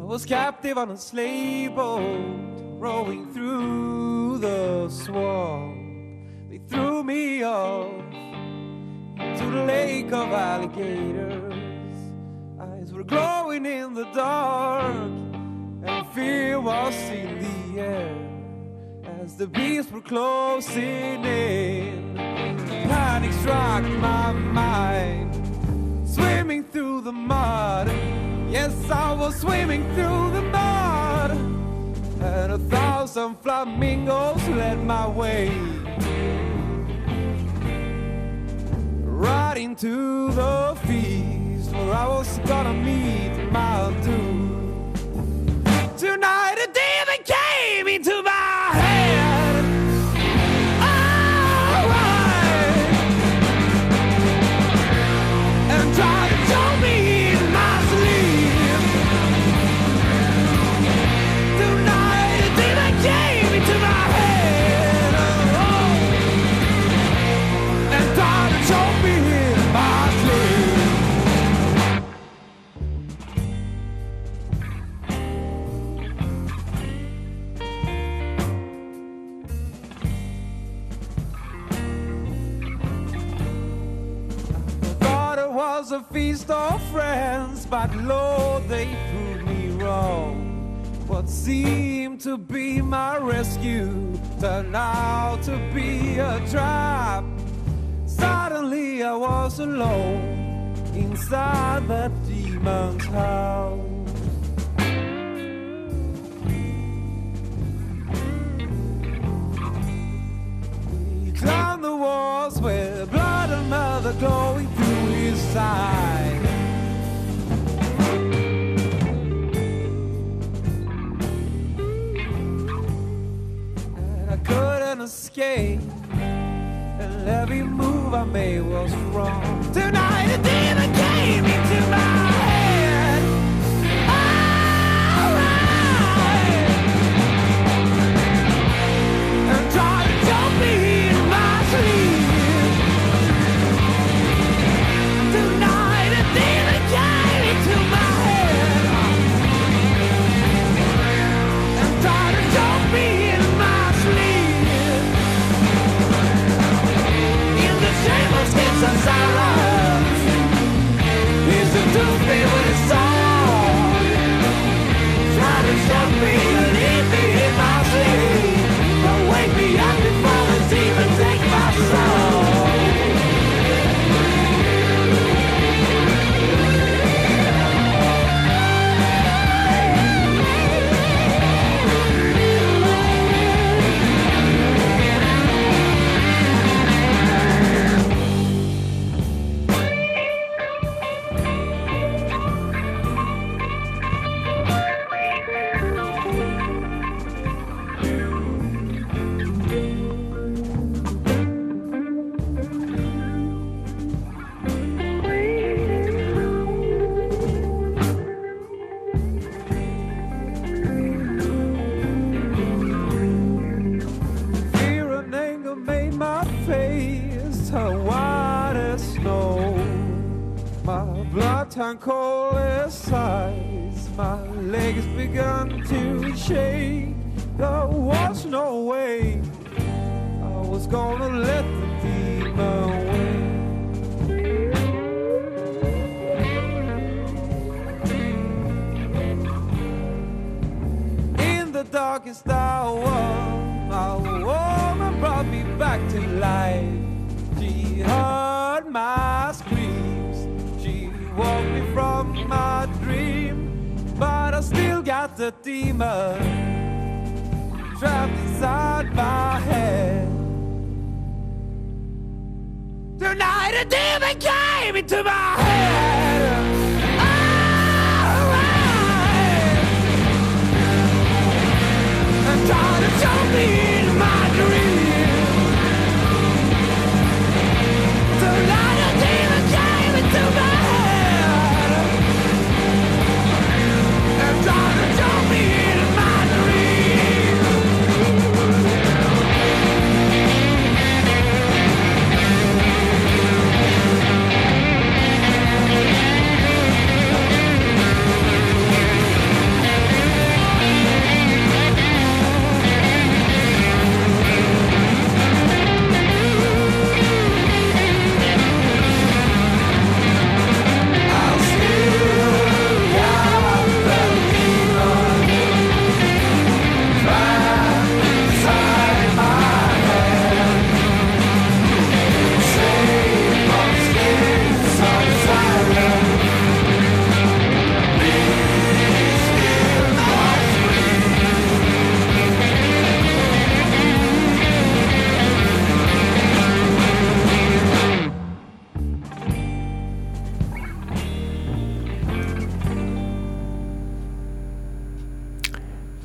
I was captive on a slave boat, rowing through the swamp. They threw me off to the lake of alligators. Eyes were glowing in the dark, and fear was in the air as the beasts were closing in. Panic struck my mind, swimming through the mud. Yes, I was swimming through the mud, and a thousand flamingos led my way. Right into the feast where I was gonna meet my doom. Tonight a demon came into my inside Tonight a demon came into my head.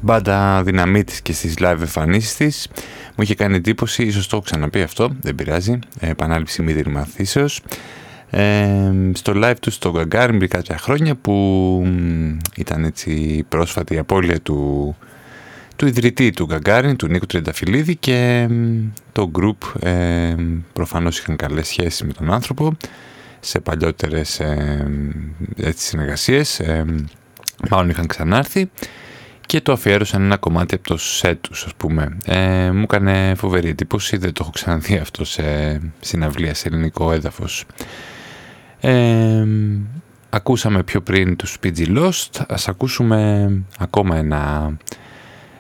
Μπάντα δυναμίτης και στις live εμφανίσεις της. Μου είχε κάνει εντύπωση, ίσως το έχω ξαναπεί αυτό, δεν πειράζει, ε, επανάληψη μη δερμαθήσεως. Ε, στο live του στο Γκαγκάριν πριν κάποια χρόνια που μ, ήταν έτσι πρόσφατη η απώλεια του, του ιδρυτή του Γκαγκάριν, του Νίκου Τρενταφυλλίδη και μ, το group ε, προφανώς είχαν καλές σχέσεις με τον άνθρωπο σε παλιότερες ε, έτσι, συνεργασίες, ε, μάλλον είχαν ξανάρθει και το αφιέρωσαν ένα κομμάτι από το set τους, ας πούμε. Ε, μου έκανε φοβερή εντύπωση, δεν το έχω ξαναδεί αυτό σε συναυλία σε ελληνικό έδαφος. Ε, ακούσαμε πιο πριν τους PG Lost, ας ακούσουμε ακόμα ένα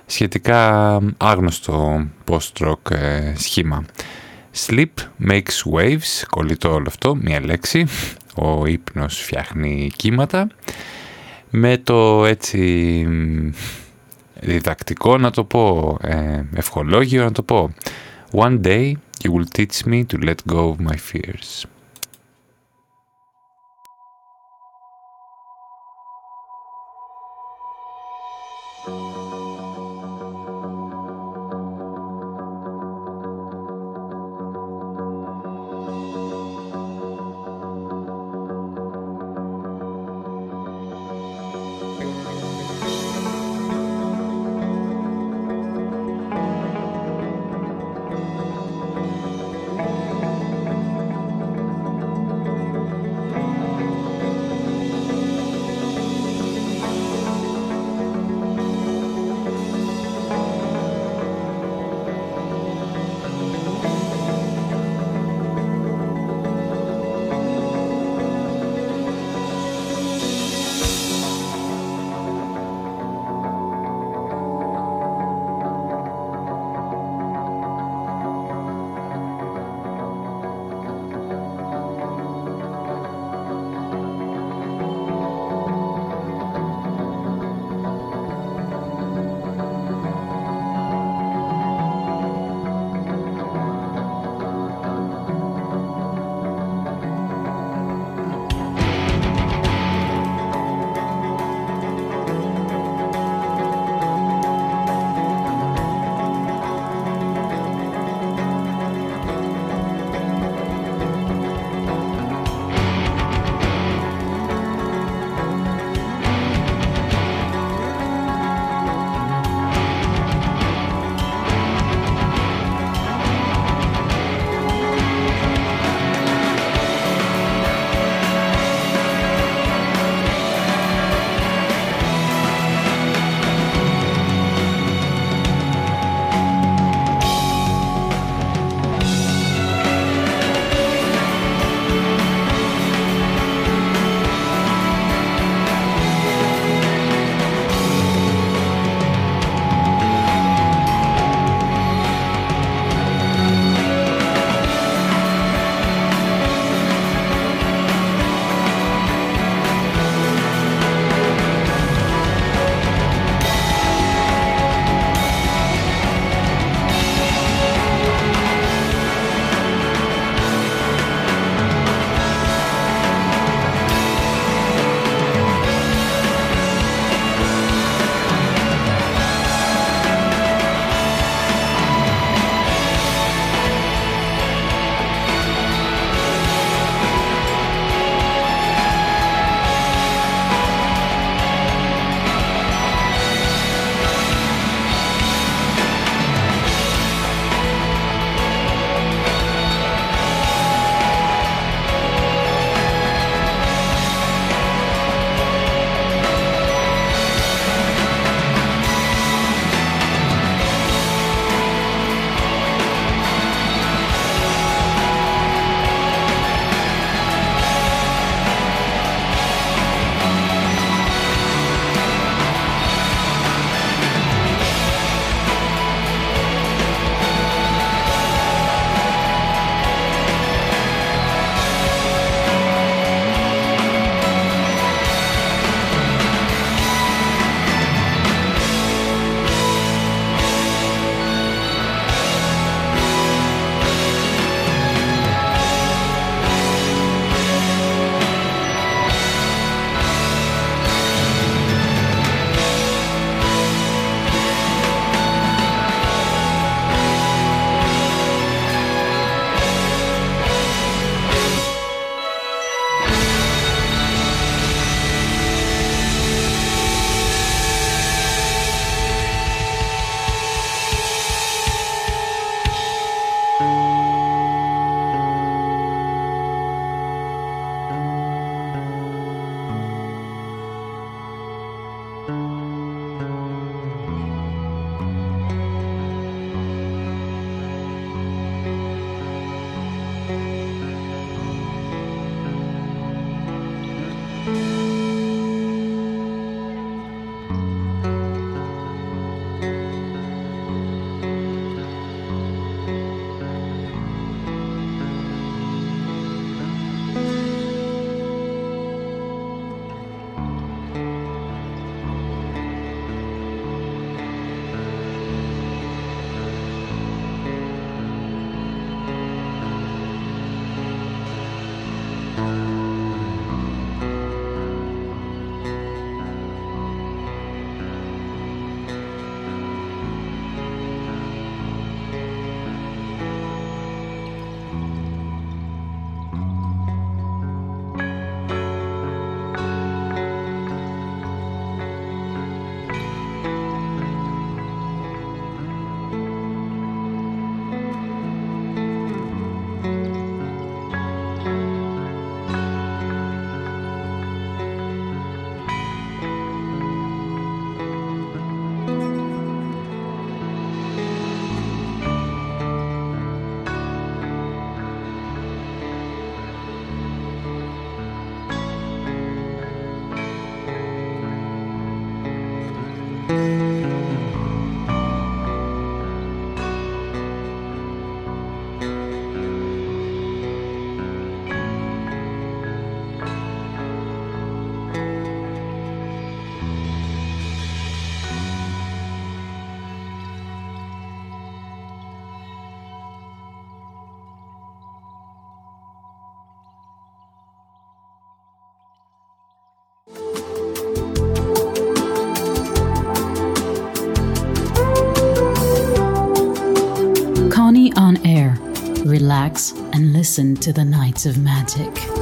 σχετικά άγνωστο post-rock ε, σχήμα. Sleep makes waves, κολλητό όλο αυτό, μία λέξη. Ο ύπνος φτιάχνει κύματα. Με το έτσι μ, διδακτικό να το πω, ε, ευχολόγιο να το πω. One day you will teach me to let go of my fears. relax and listen to the Nights of Magic.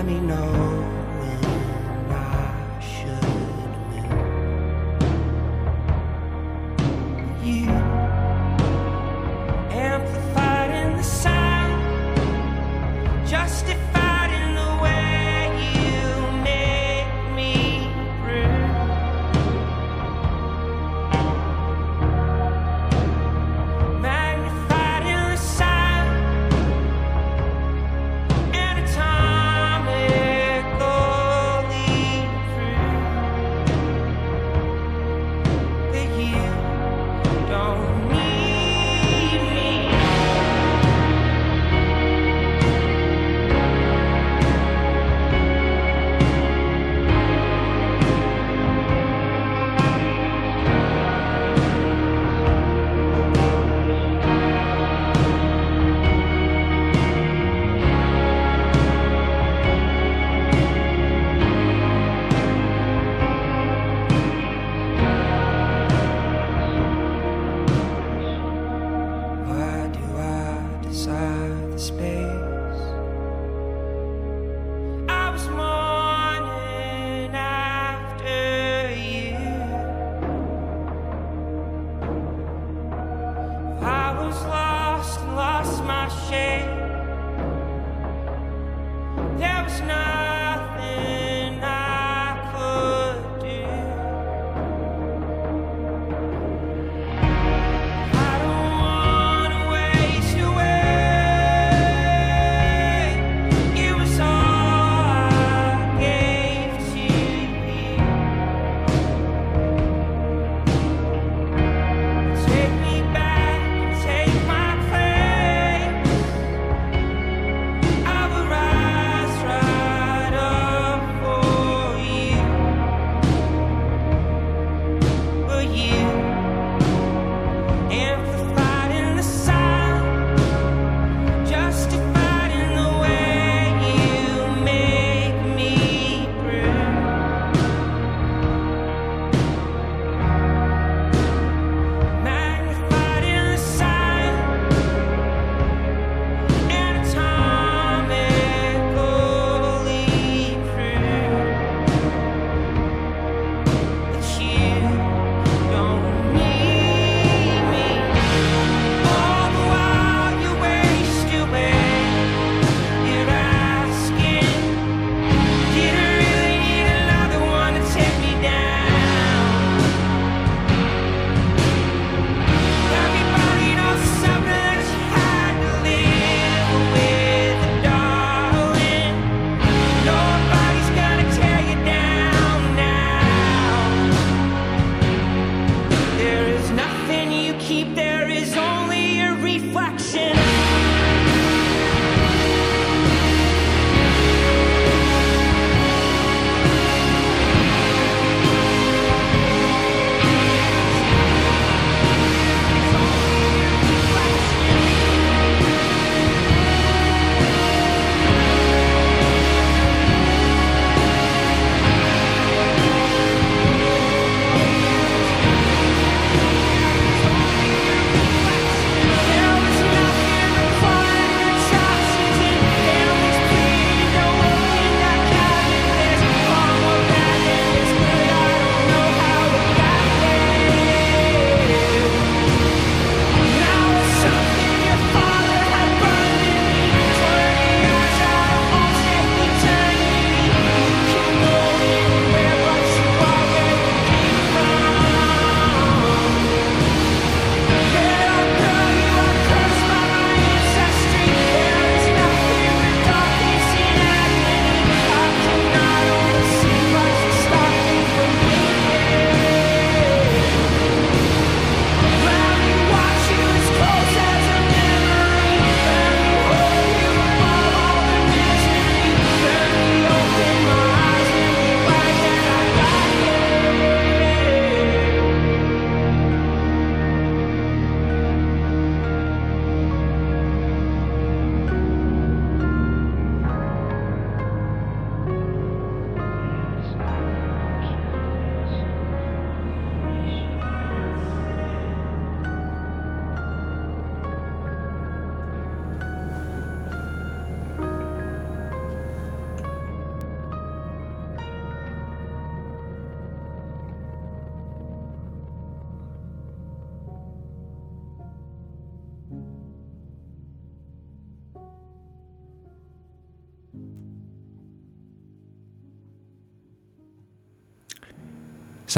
let me know.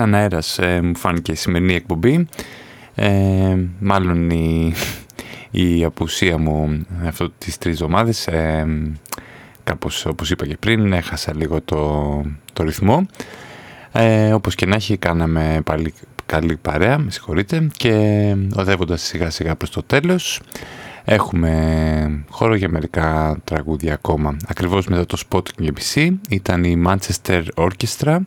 Σαν αέρας ε, μου φάνηκε η σημερινή εκπομπή. Ε, μάλλον η, η απουσία μου αυτό τις τρεις εβδομάδες ε, κάπως όπως είπα και πριν έχασα λίγο το, το ρυθμό ε, όπως και να έχει κάναμε πάλι καλή παρέα με συγχωρείτε και οδεύοντας σιγά σιγά προς το τέλος έχουμε χώρο για μερικά τραγούδια ακόμα ακριβώς μετά το Spot BBC ήταν η Manchester Orchestra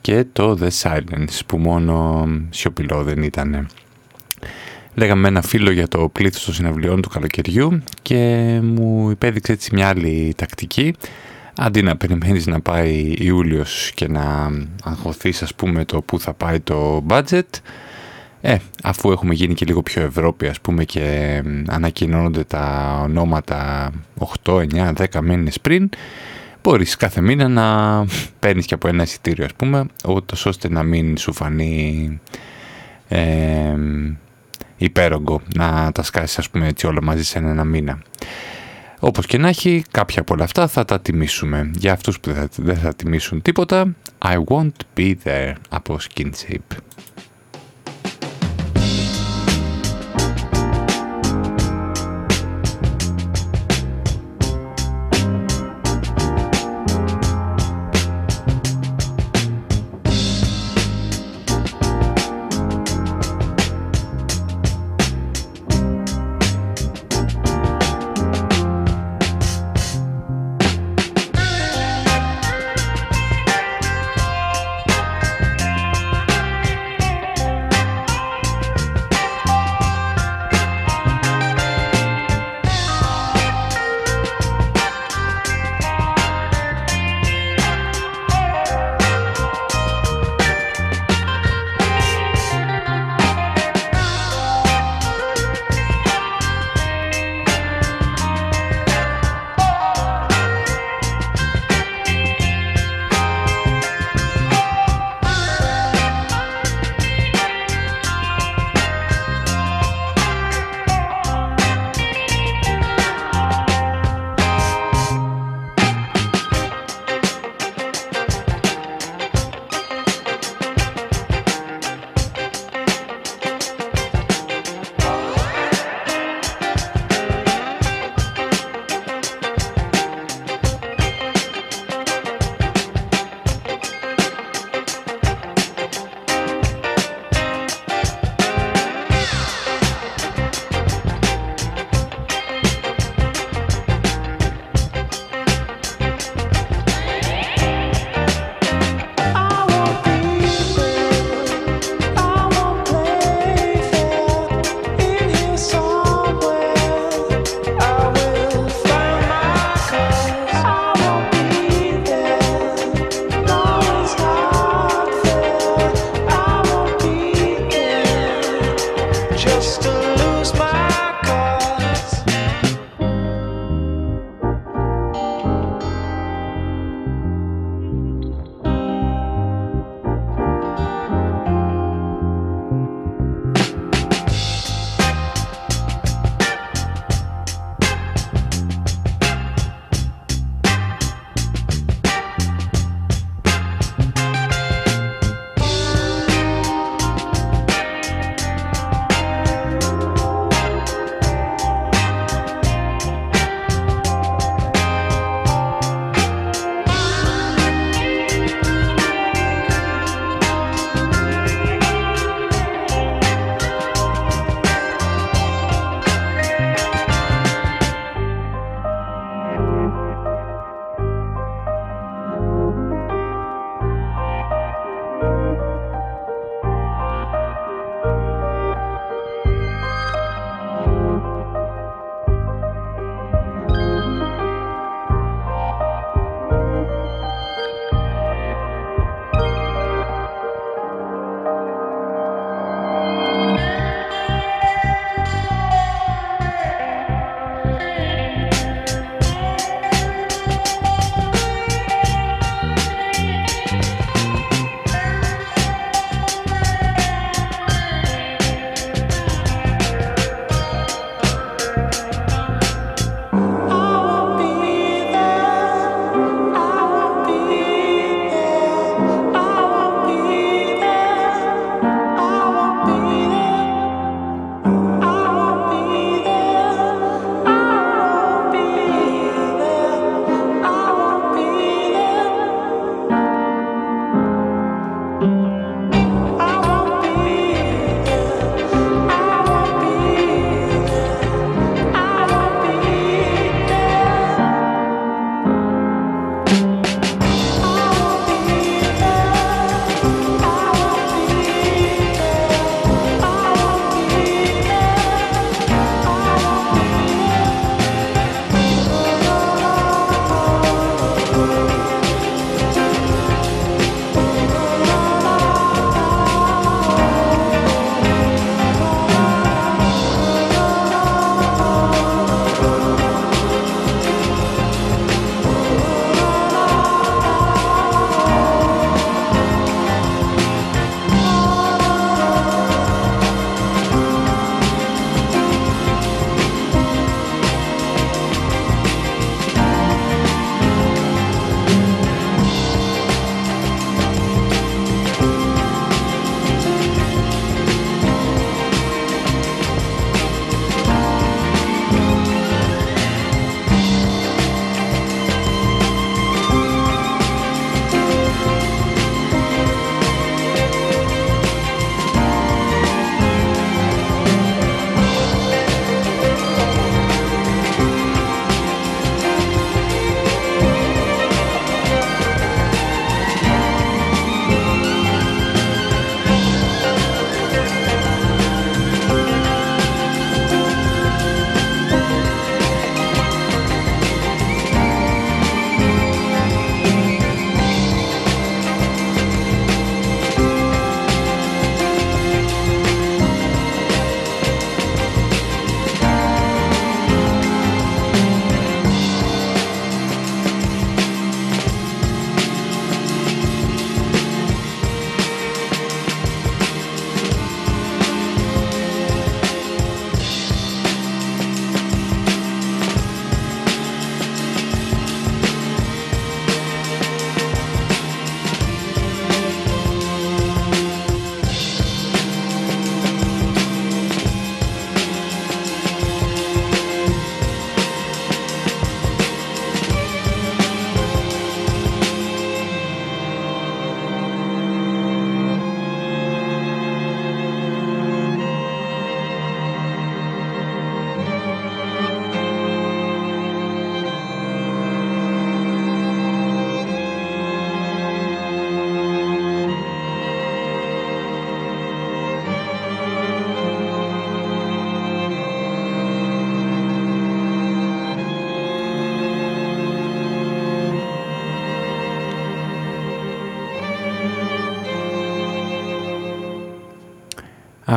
και το The Silence που μόνο σιωπηλό δεν ήταν. Λέγαμε ένα φίλο για το πλήθος των συναυλιών του καλοκαιριού και μου υπέδειξε έτσι μια άλλη τακτική. Αντί να περιμένεις να πάει Ιούλιος και να αγχωθείς ας πούμε το που θα πάει το budget, ε, αφού έχουμε γίνει και λίγο πιο Ευρώπη ας πούμε και ανακοινώνονται τα ονόματα 8, 9, 10 μήνες πριν, μπορείς κάθε μήνα να παίρνεις και από ένα εισιτήριο ας πούμε, ώστε να μην σου φανεί ε, υπέρογκο να τα σκάσεις ας πούμε έτσι όλα μαζί σε ένα μήνα. Όπως και να έχει, κάποια από όλα αυτά θα τα τιμήσουμε. Για αυτούς που δεν θα τιμήσουν τίποτα, I won't be there από Skinshape.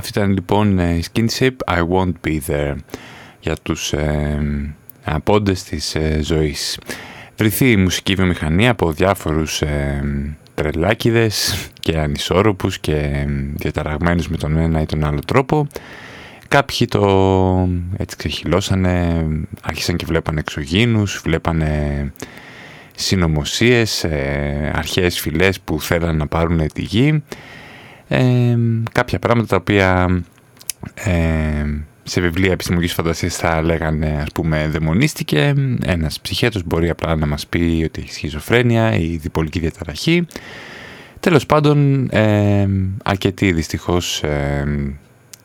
Αυτή ήταν λοιπόν ε, η Skinship I Won't Be There για τους ε, απόντες της ε, ζωής. Βρυθεί η μουσική βιομηχανία από διάφορους ε, τρελάκιδες και ανισόρροπους και ε, διαταραγμένους με τον ένα ή τον άλλο τρόπο. Κάποιοι το έτσι ξεχυλώσανε, άρχισαν και βλέπανε εξωγήνους, βλέπανε συνωμοσίες, ε, αρχαίες φυλές που θέλαν να πάρουν τη γη. Ε, κάποια πράγματα τα οποία ε, σε βιβλία επιστημονικής φαντασίας θα λέγανε ας πούμε δαιμονίστηκε. Ένας ψυχέτος μπορεί απλά να μας πει ότι έχει σχιζοφρένεια ή διπολική διαταραχή. Τέλος πάντων, ε, αρκετοί δυστυχώς ε,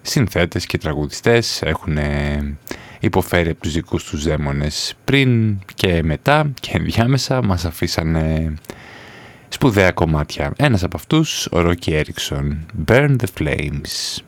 συνθέτες και τραγουδιστές έχουν ε, υποφέρει από τους δικούς τους δαίμονες πριν και μετά και ενδιάμεσα μας αφήσανε σπουδαία κομμάτια. Ένας από αυτούς, ο Ρόκι Έριξον, Burn the Flames.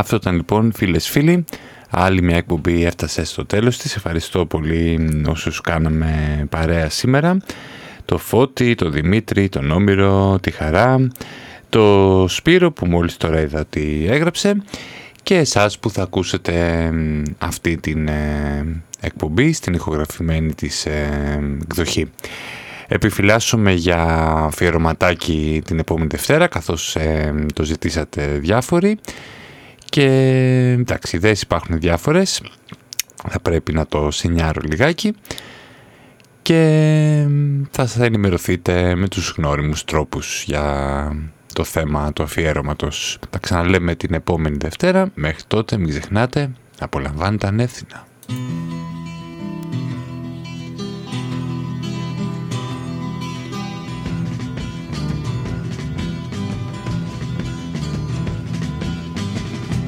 Αυτό ήταν λοιπόν φίλες φίλοι. Άλλη μια εκπομπή έφτασε στο τέλος της. Ευχαριστώ πολύ όσους κάναμε παρέα σήμερα. Το Φώτη, το Δημήτρη, τον Όμηρο, τη Χαρά, το Σπύρο που μόλις τώρα είδα ότι έγραψε και εσάς που θα ακούσετε αυτή την ε, εκπομπή στην ηχογραφημένη της ε, εκδοχή. Επιφυλάσσομαι για αφιερωματάκι την επόμενη Δευτέρα καθώς ε, το ζητήσατε διάφοροι και εντάξει ιδέες υπάρχουν διάφορες θα πρέπει να το σενιάρω λιγάκι και θα σας ενημερωθείτε με τους γνώριμους τρόπους για το θέμα του αφιέρωματος. Τα ξαναλέμε την επόμενη Δευτέρα. Μέχρι τότε μην ξεχνάτε, απολαμβάνετε ανεύθυνα.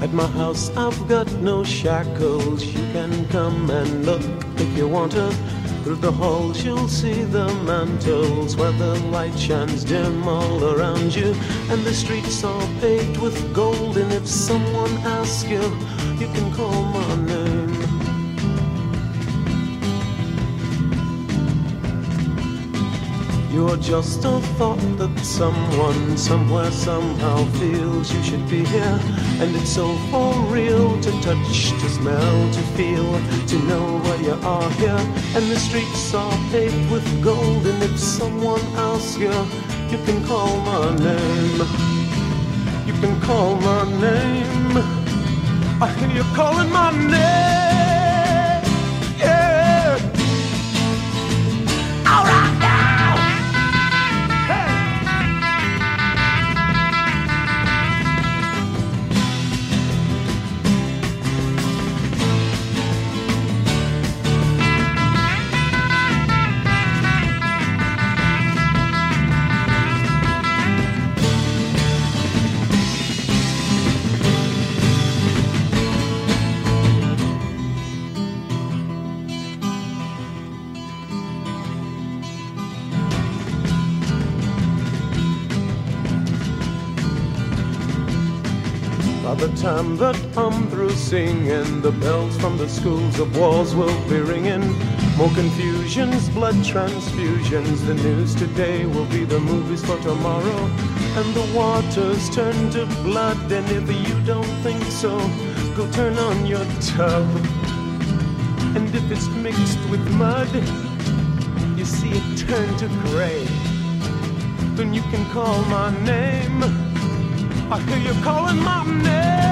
At my house, I've got no shackles. You can come and look if you want to. Through the halls, you'll see the mantles where the light shines dim all around you. And the streets are paved with gold. And if someone asks you, you can call my name. You're just a thought that someone somewhere somehow feels you should be here. And it's so for real to touch, to smell, to feel, to know where you are here. And the streets are paved with gold. And if someone asks you, you can call my name. You can call my name. I hear you calling my name. Time that I'm through singing, the bells from the schools of walls will be ringing. More confusions, blood transfusions. The news today will be the movies for tomorrow. And the waters turn to blood. And if you don't think so, go turn on your tub. And if it's mixed with mud, you see it turn to gray. Then you can call my name. I hear you calling my name.